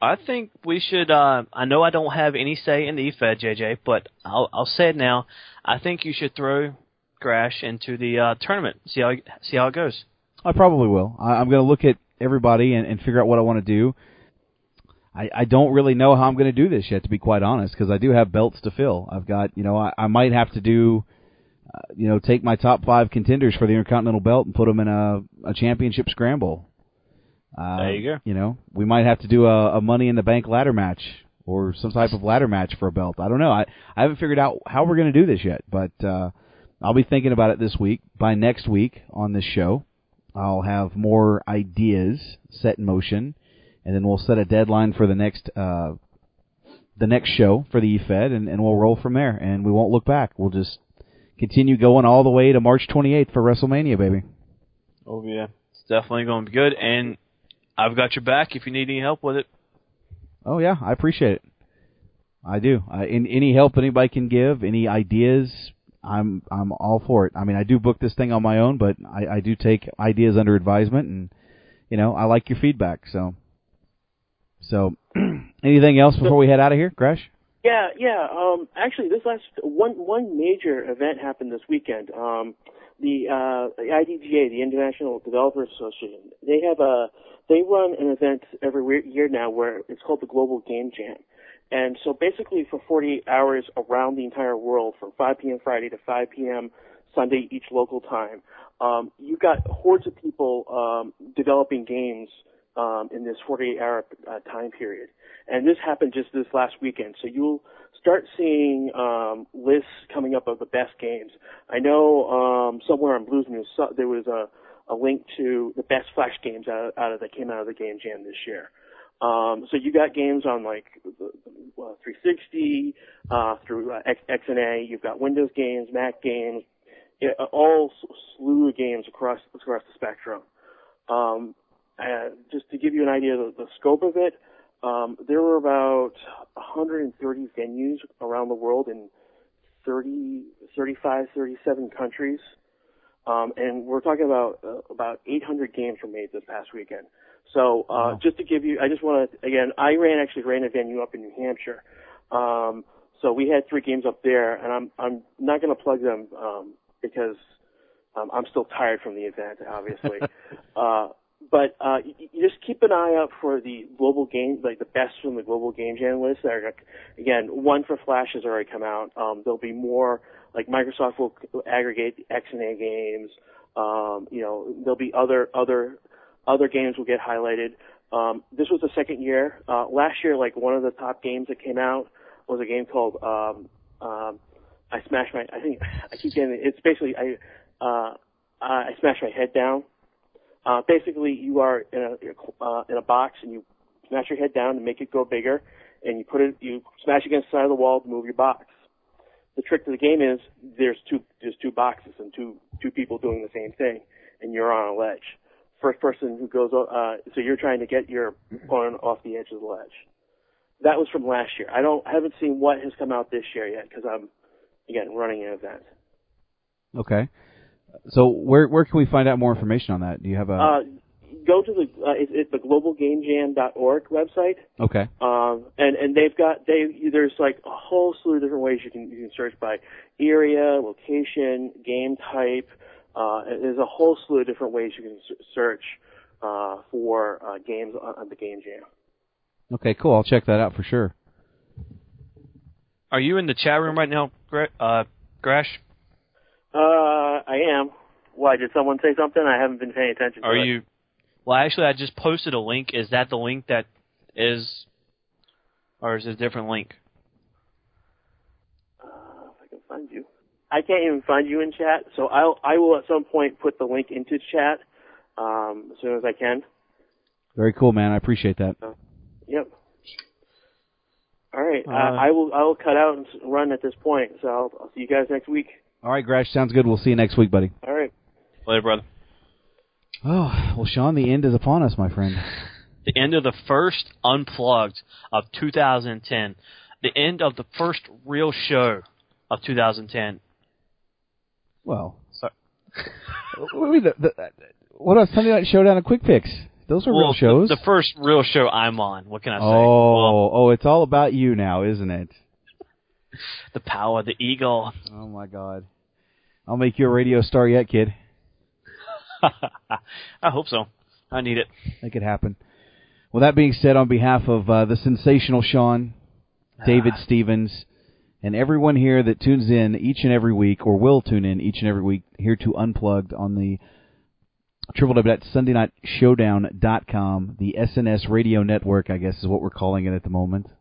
R: I think we should. Uh, I know I don't have any say in the E EFED, JJ, but I'll, I'll say it now. I think you should throw Grash into the uh, tournament. See how see how it goes.
D: I probably will. I, I'm going to look at everybody and, and figure out what I want to do. I, I don't really know how I'm going to do this yet, to be quite honest, because I do have belts to fill. I've got, you know, I, I might have to do, you know, take my top five contenders for the Intercontinental Belt and put them in a, a championship scramble. Uh,
R: There you go.
D: You know, we might have to do a, a Money in the Bank ladder match or some type of ladder match for a belt. I don't know. I, I haven't figured out how we're going to do this yet, but uh, I'll be thinking about it this week. By next week on this show, I'll have more ideas set in motion, and then we'll set a deadline for the next uh, the next show for the E EFED, and, and we'll roll from there. And we won't look back. We'll just continue going all the way to March 28th for WrestleMania, baby.
R: Oh yeah, it's definitely going to be good, and I've got your back if you need any help with it.
D: Oh yeah, I appreciate it. I do. I, in, any help anybody can give, any ideas, I'm I'm all for it. I mean, I do book this thing on my own, but I, I do take ideas under advisement, and you know, I like your feedback. So, so anything else before we head out of here, Gresh?
Y: Yeah, yeah. Um, actually, this last one one major event happened this weekend. Um, the uh, the IDGA, the International Developers Association, they have a they run an event every year now where it's called the Global Game Jam. And so basically for 48 hours around the entire world from 5 p.m. Friday to 5 p.m. Sunday each local time, um, you've got hordes of people um, developing games um, in this 48 hour uh, time period. And this happened just this last weekend. So you'll start seeing um, lists coming up of the best games. I know um, somewhere on Blue's News there was a, a link to the best Flash games out, out of that came out of the Game Jam this year. Um, so you got games on like uh, 360 uh, through uh, X, XNA. You've got Windows games, Mac games, yeah, all slew of games across across the spectrum. Um, uh, just to give you an idea of the, the scope of it, um, there were about 130 venues around the world in 30, 35, 37 countries. Um, and we're talking about uh, about 800 games were made this past weekend. So uh, just to give you, I just want to again, I ran actually ran a venue up in New Hampshire. Um, so we had three games up there, and I'm I'm not going to plug them um, because um, I'm still tired from the event, obviously. uh, but uh, you, you just keep an eye out for the global game, like the best from the global game analysts. list. There, again, one for Flash has already come out. Um, there'll be more. Like Microsoft will aggregate the XNA games. Um, you know, there'll be other other other games will get highlighted. Um, this was the second year. Uh, last year, like one of the top games that came out was a game called um, um, I smashed my. I think I keep getting it. It's basically I uh, I smashed my head down. Uh, basically, you are in a uh, in a box and you smash your head down to make it go bigger, and you put it you smash against the side of the wall to move your box. The trick to the game is there's two there's two boxes and two two people doing the same thing, and you're on a ledge. First person who goes uh, so you're trying to get your opponent off the edge of the ledge. That was from last year. I don't I haven't seen what has come out this year yet because I'm again running an event.
D: Okay. So where where can we find out more information on that? Do you have a
Y: Uh, go to the uh, it's, it's the globalgamejam.org website.
D: okay?
Y: Um, and and they've got they there's like a whole slew of different ways you can you can search by area, location, game type, Uh, there's a whole slew of different ways you can search uh, for uh, games on, on the Game Jam.
D: Okay, cool. I'll check that out for sure.
R: Are you in the chat room right now, Gra- uh, Grash?
Y: Uh, I am. Why did someone say something? I haven't been paying attention.
R: Are
Y: to it.
R: you? Well, actually, I just posted a link. Is that the link that is, or is it a different link?
Y: If I can find you. I can't even find you in chat, so I'll I will at some point put the link into chat um, as soon as I can.
D: Very cool, man. I appreciate that.
Y: Yep. All right,
D: Uh,
Y: I, I will I will cut out and run at this point. So I'll, I'll see you guys next week.
D: All right, Grash, sounds good. We'll see you next week, buddy.
Y: All right.
R: Later, brother.
D: Oh, well, Sean, the end is upon us, my friend.
R: The end of the first Unplugged of 2010. The end of the first real show of 2010.
D: Well,
R: Sorry.
D: what, do you mean, the, the, what about Sunday Night Showdown and Quick Picks? Those are
R: Well,
D: real shows.
R: The, the first real show I'm on. What can I say?
D: oh, oh, it's all about you now, isn't it?
R: The power of the eagle.
D: Oh my God! I'll make you a radio star yet, kid.
R: I hope so. I need it.
D: Make it happen. Well, that being said, on behalf of uh, the sensational Sean, David Stevens, and everyone here that tunes in each and every week, or will tune in each and every week, here to Unplugged on the www.sundaynightshowdown.com, the SNS radio network, I guess is what we're calling it at the moment.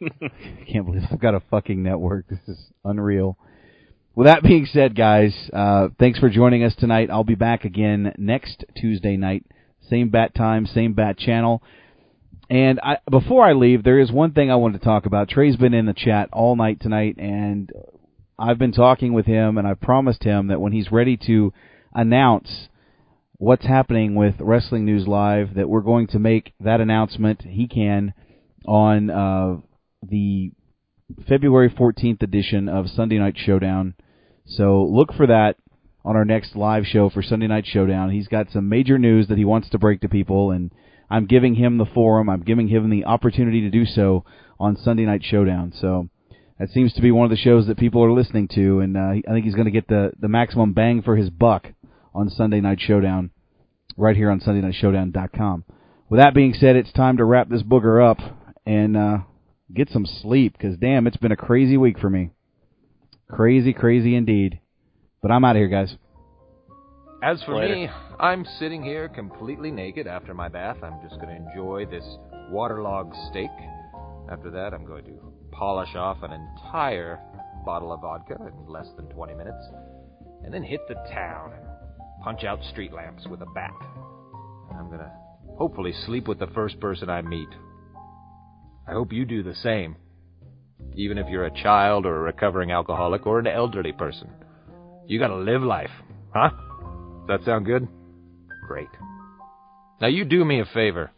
D: Can't believe I've got a fucking network. This is unreal. With that being said, guys, uh, thanks for joining us tonight. I'll be back again next Tuesday night, same bat time, same bat channel. And I, before I leave, there is one thing I wanted to talk about. Trey's been in the chat all night tonight, and I've been talking with him, and I've promised him that when he's ready to announce what's happening with Wrestling News Live, that we're going to make that announcement. He can on uh, the February 14th edition of Sunday Night Showdown. So look for that on our next live show for Sunday Night Showdown. He's got some major news that he wants to break to people, and I'm giving him the forum. I'm giving him the opportunity to do so on Sunday Night Showdown. So that seems to be one of the shows that people are listening to, and uh, I think he's going to get the the maximum bang for his buck on Sunday Night Showdown, right here on SundayNightShowdown.com. With that being said, it's time to wrap this booger up and uh, get some sleep, because damn, it's been a crazy week for me. Crazy, crazy indeed. But I'm out of here, guys.
L: As for
D: Later.
L: me, I'm sitting here completely naked after my bath. I'm just going to enjoy this waterlogged steak. After that, I'm going to polish off an entire bottle of vodka in less than 20 minutes, and then hit the town and punch out street lamps with a bat. And I'm going to hopefully sleep with the first person I meet. I hope you do the same, even if you're a child or a recovering alcoholic or an elderly person. You gotta live life, huh? Does that sound good? Great. Now you do me a favor.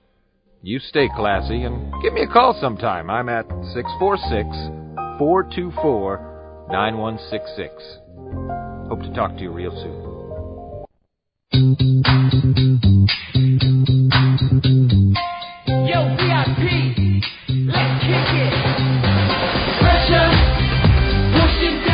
L: You stay classy and give me a call sometime. I'm at 646 424 9166. Hope to talk to you real soon.
O: Yo, VIP, let's kick it. Pressure pushing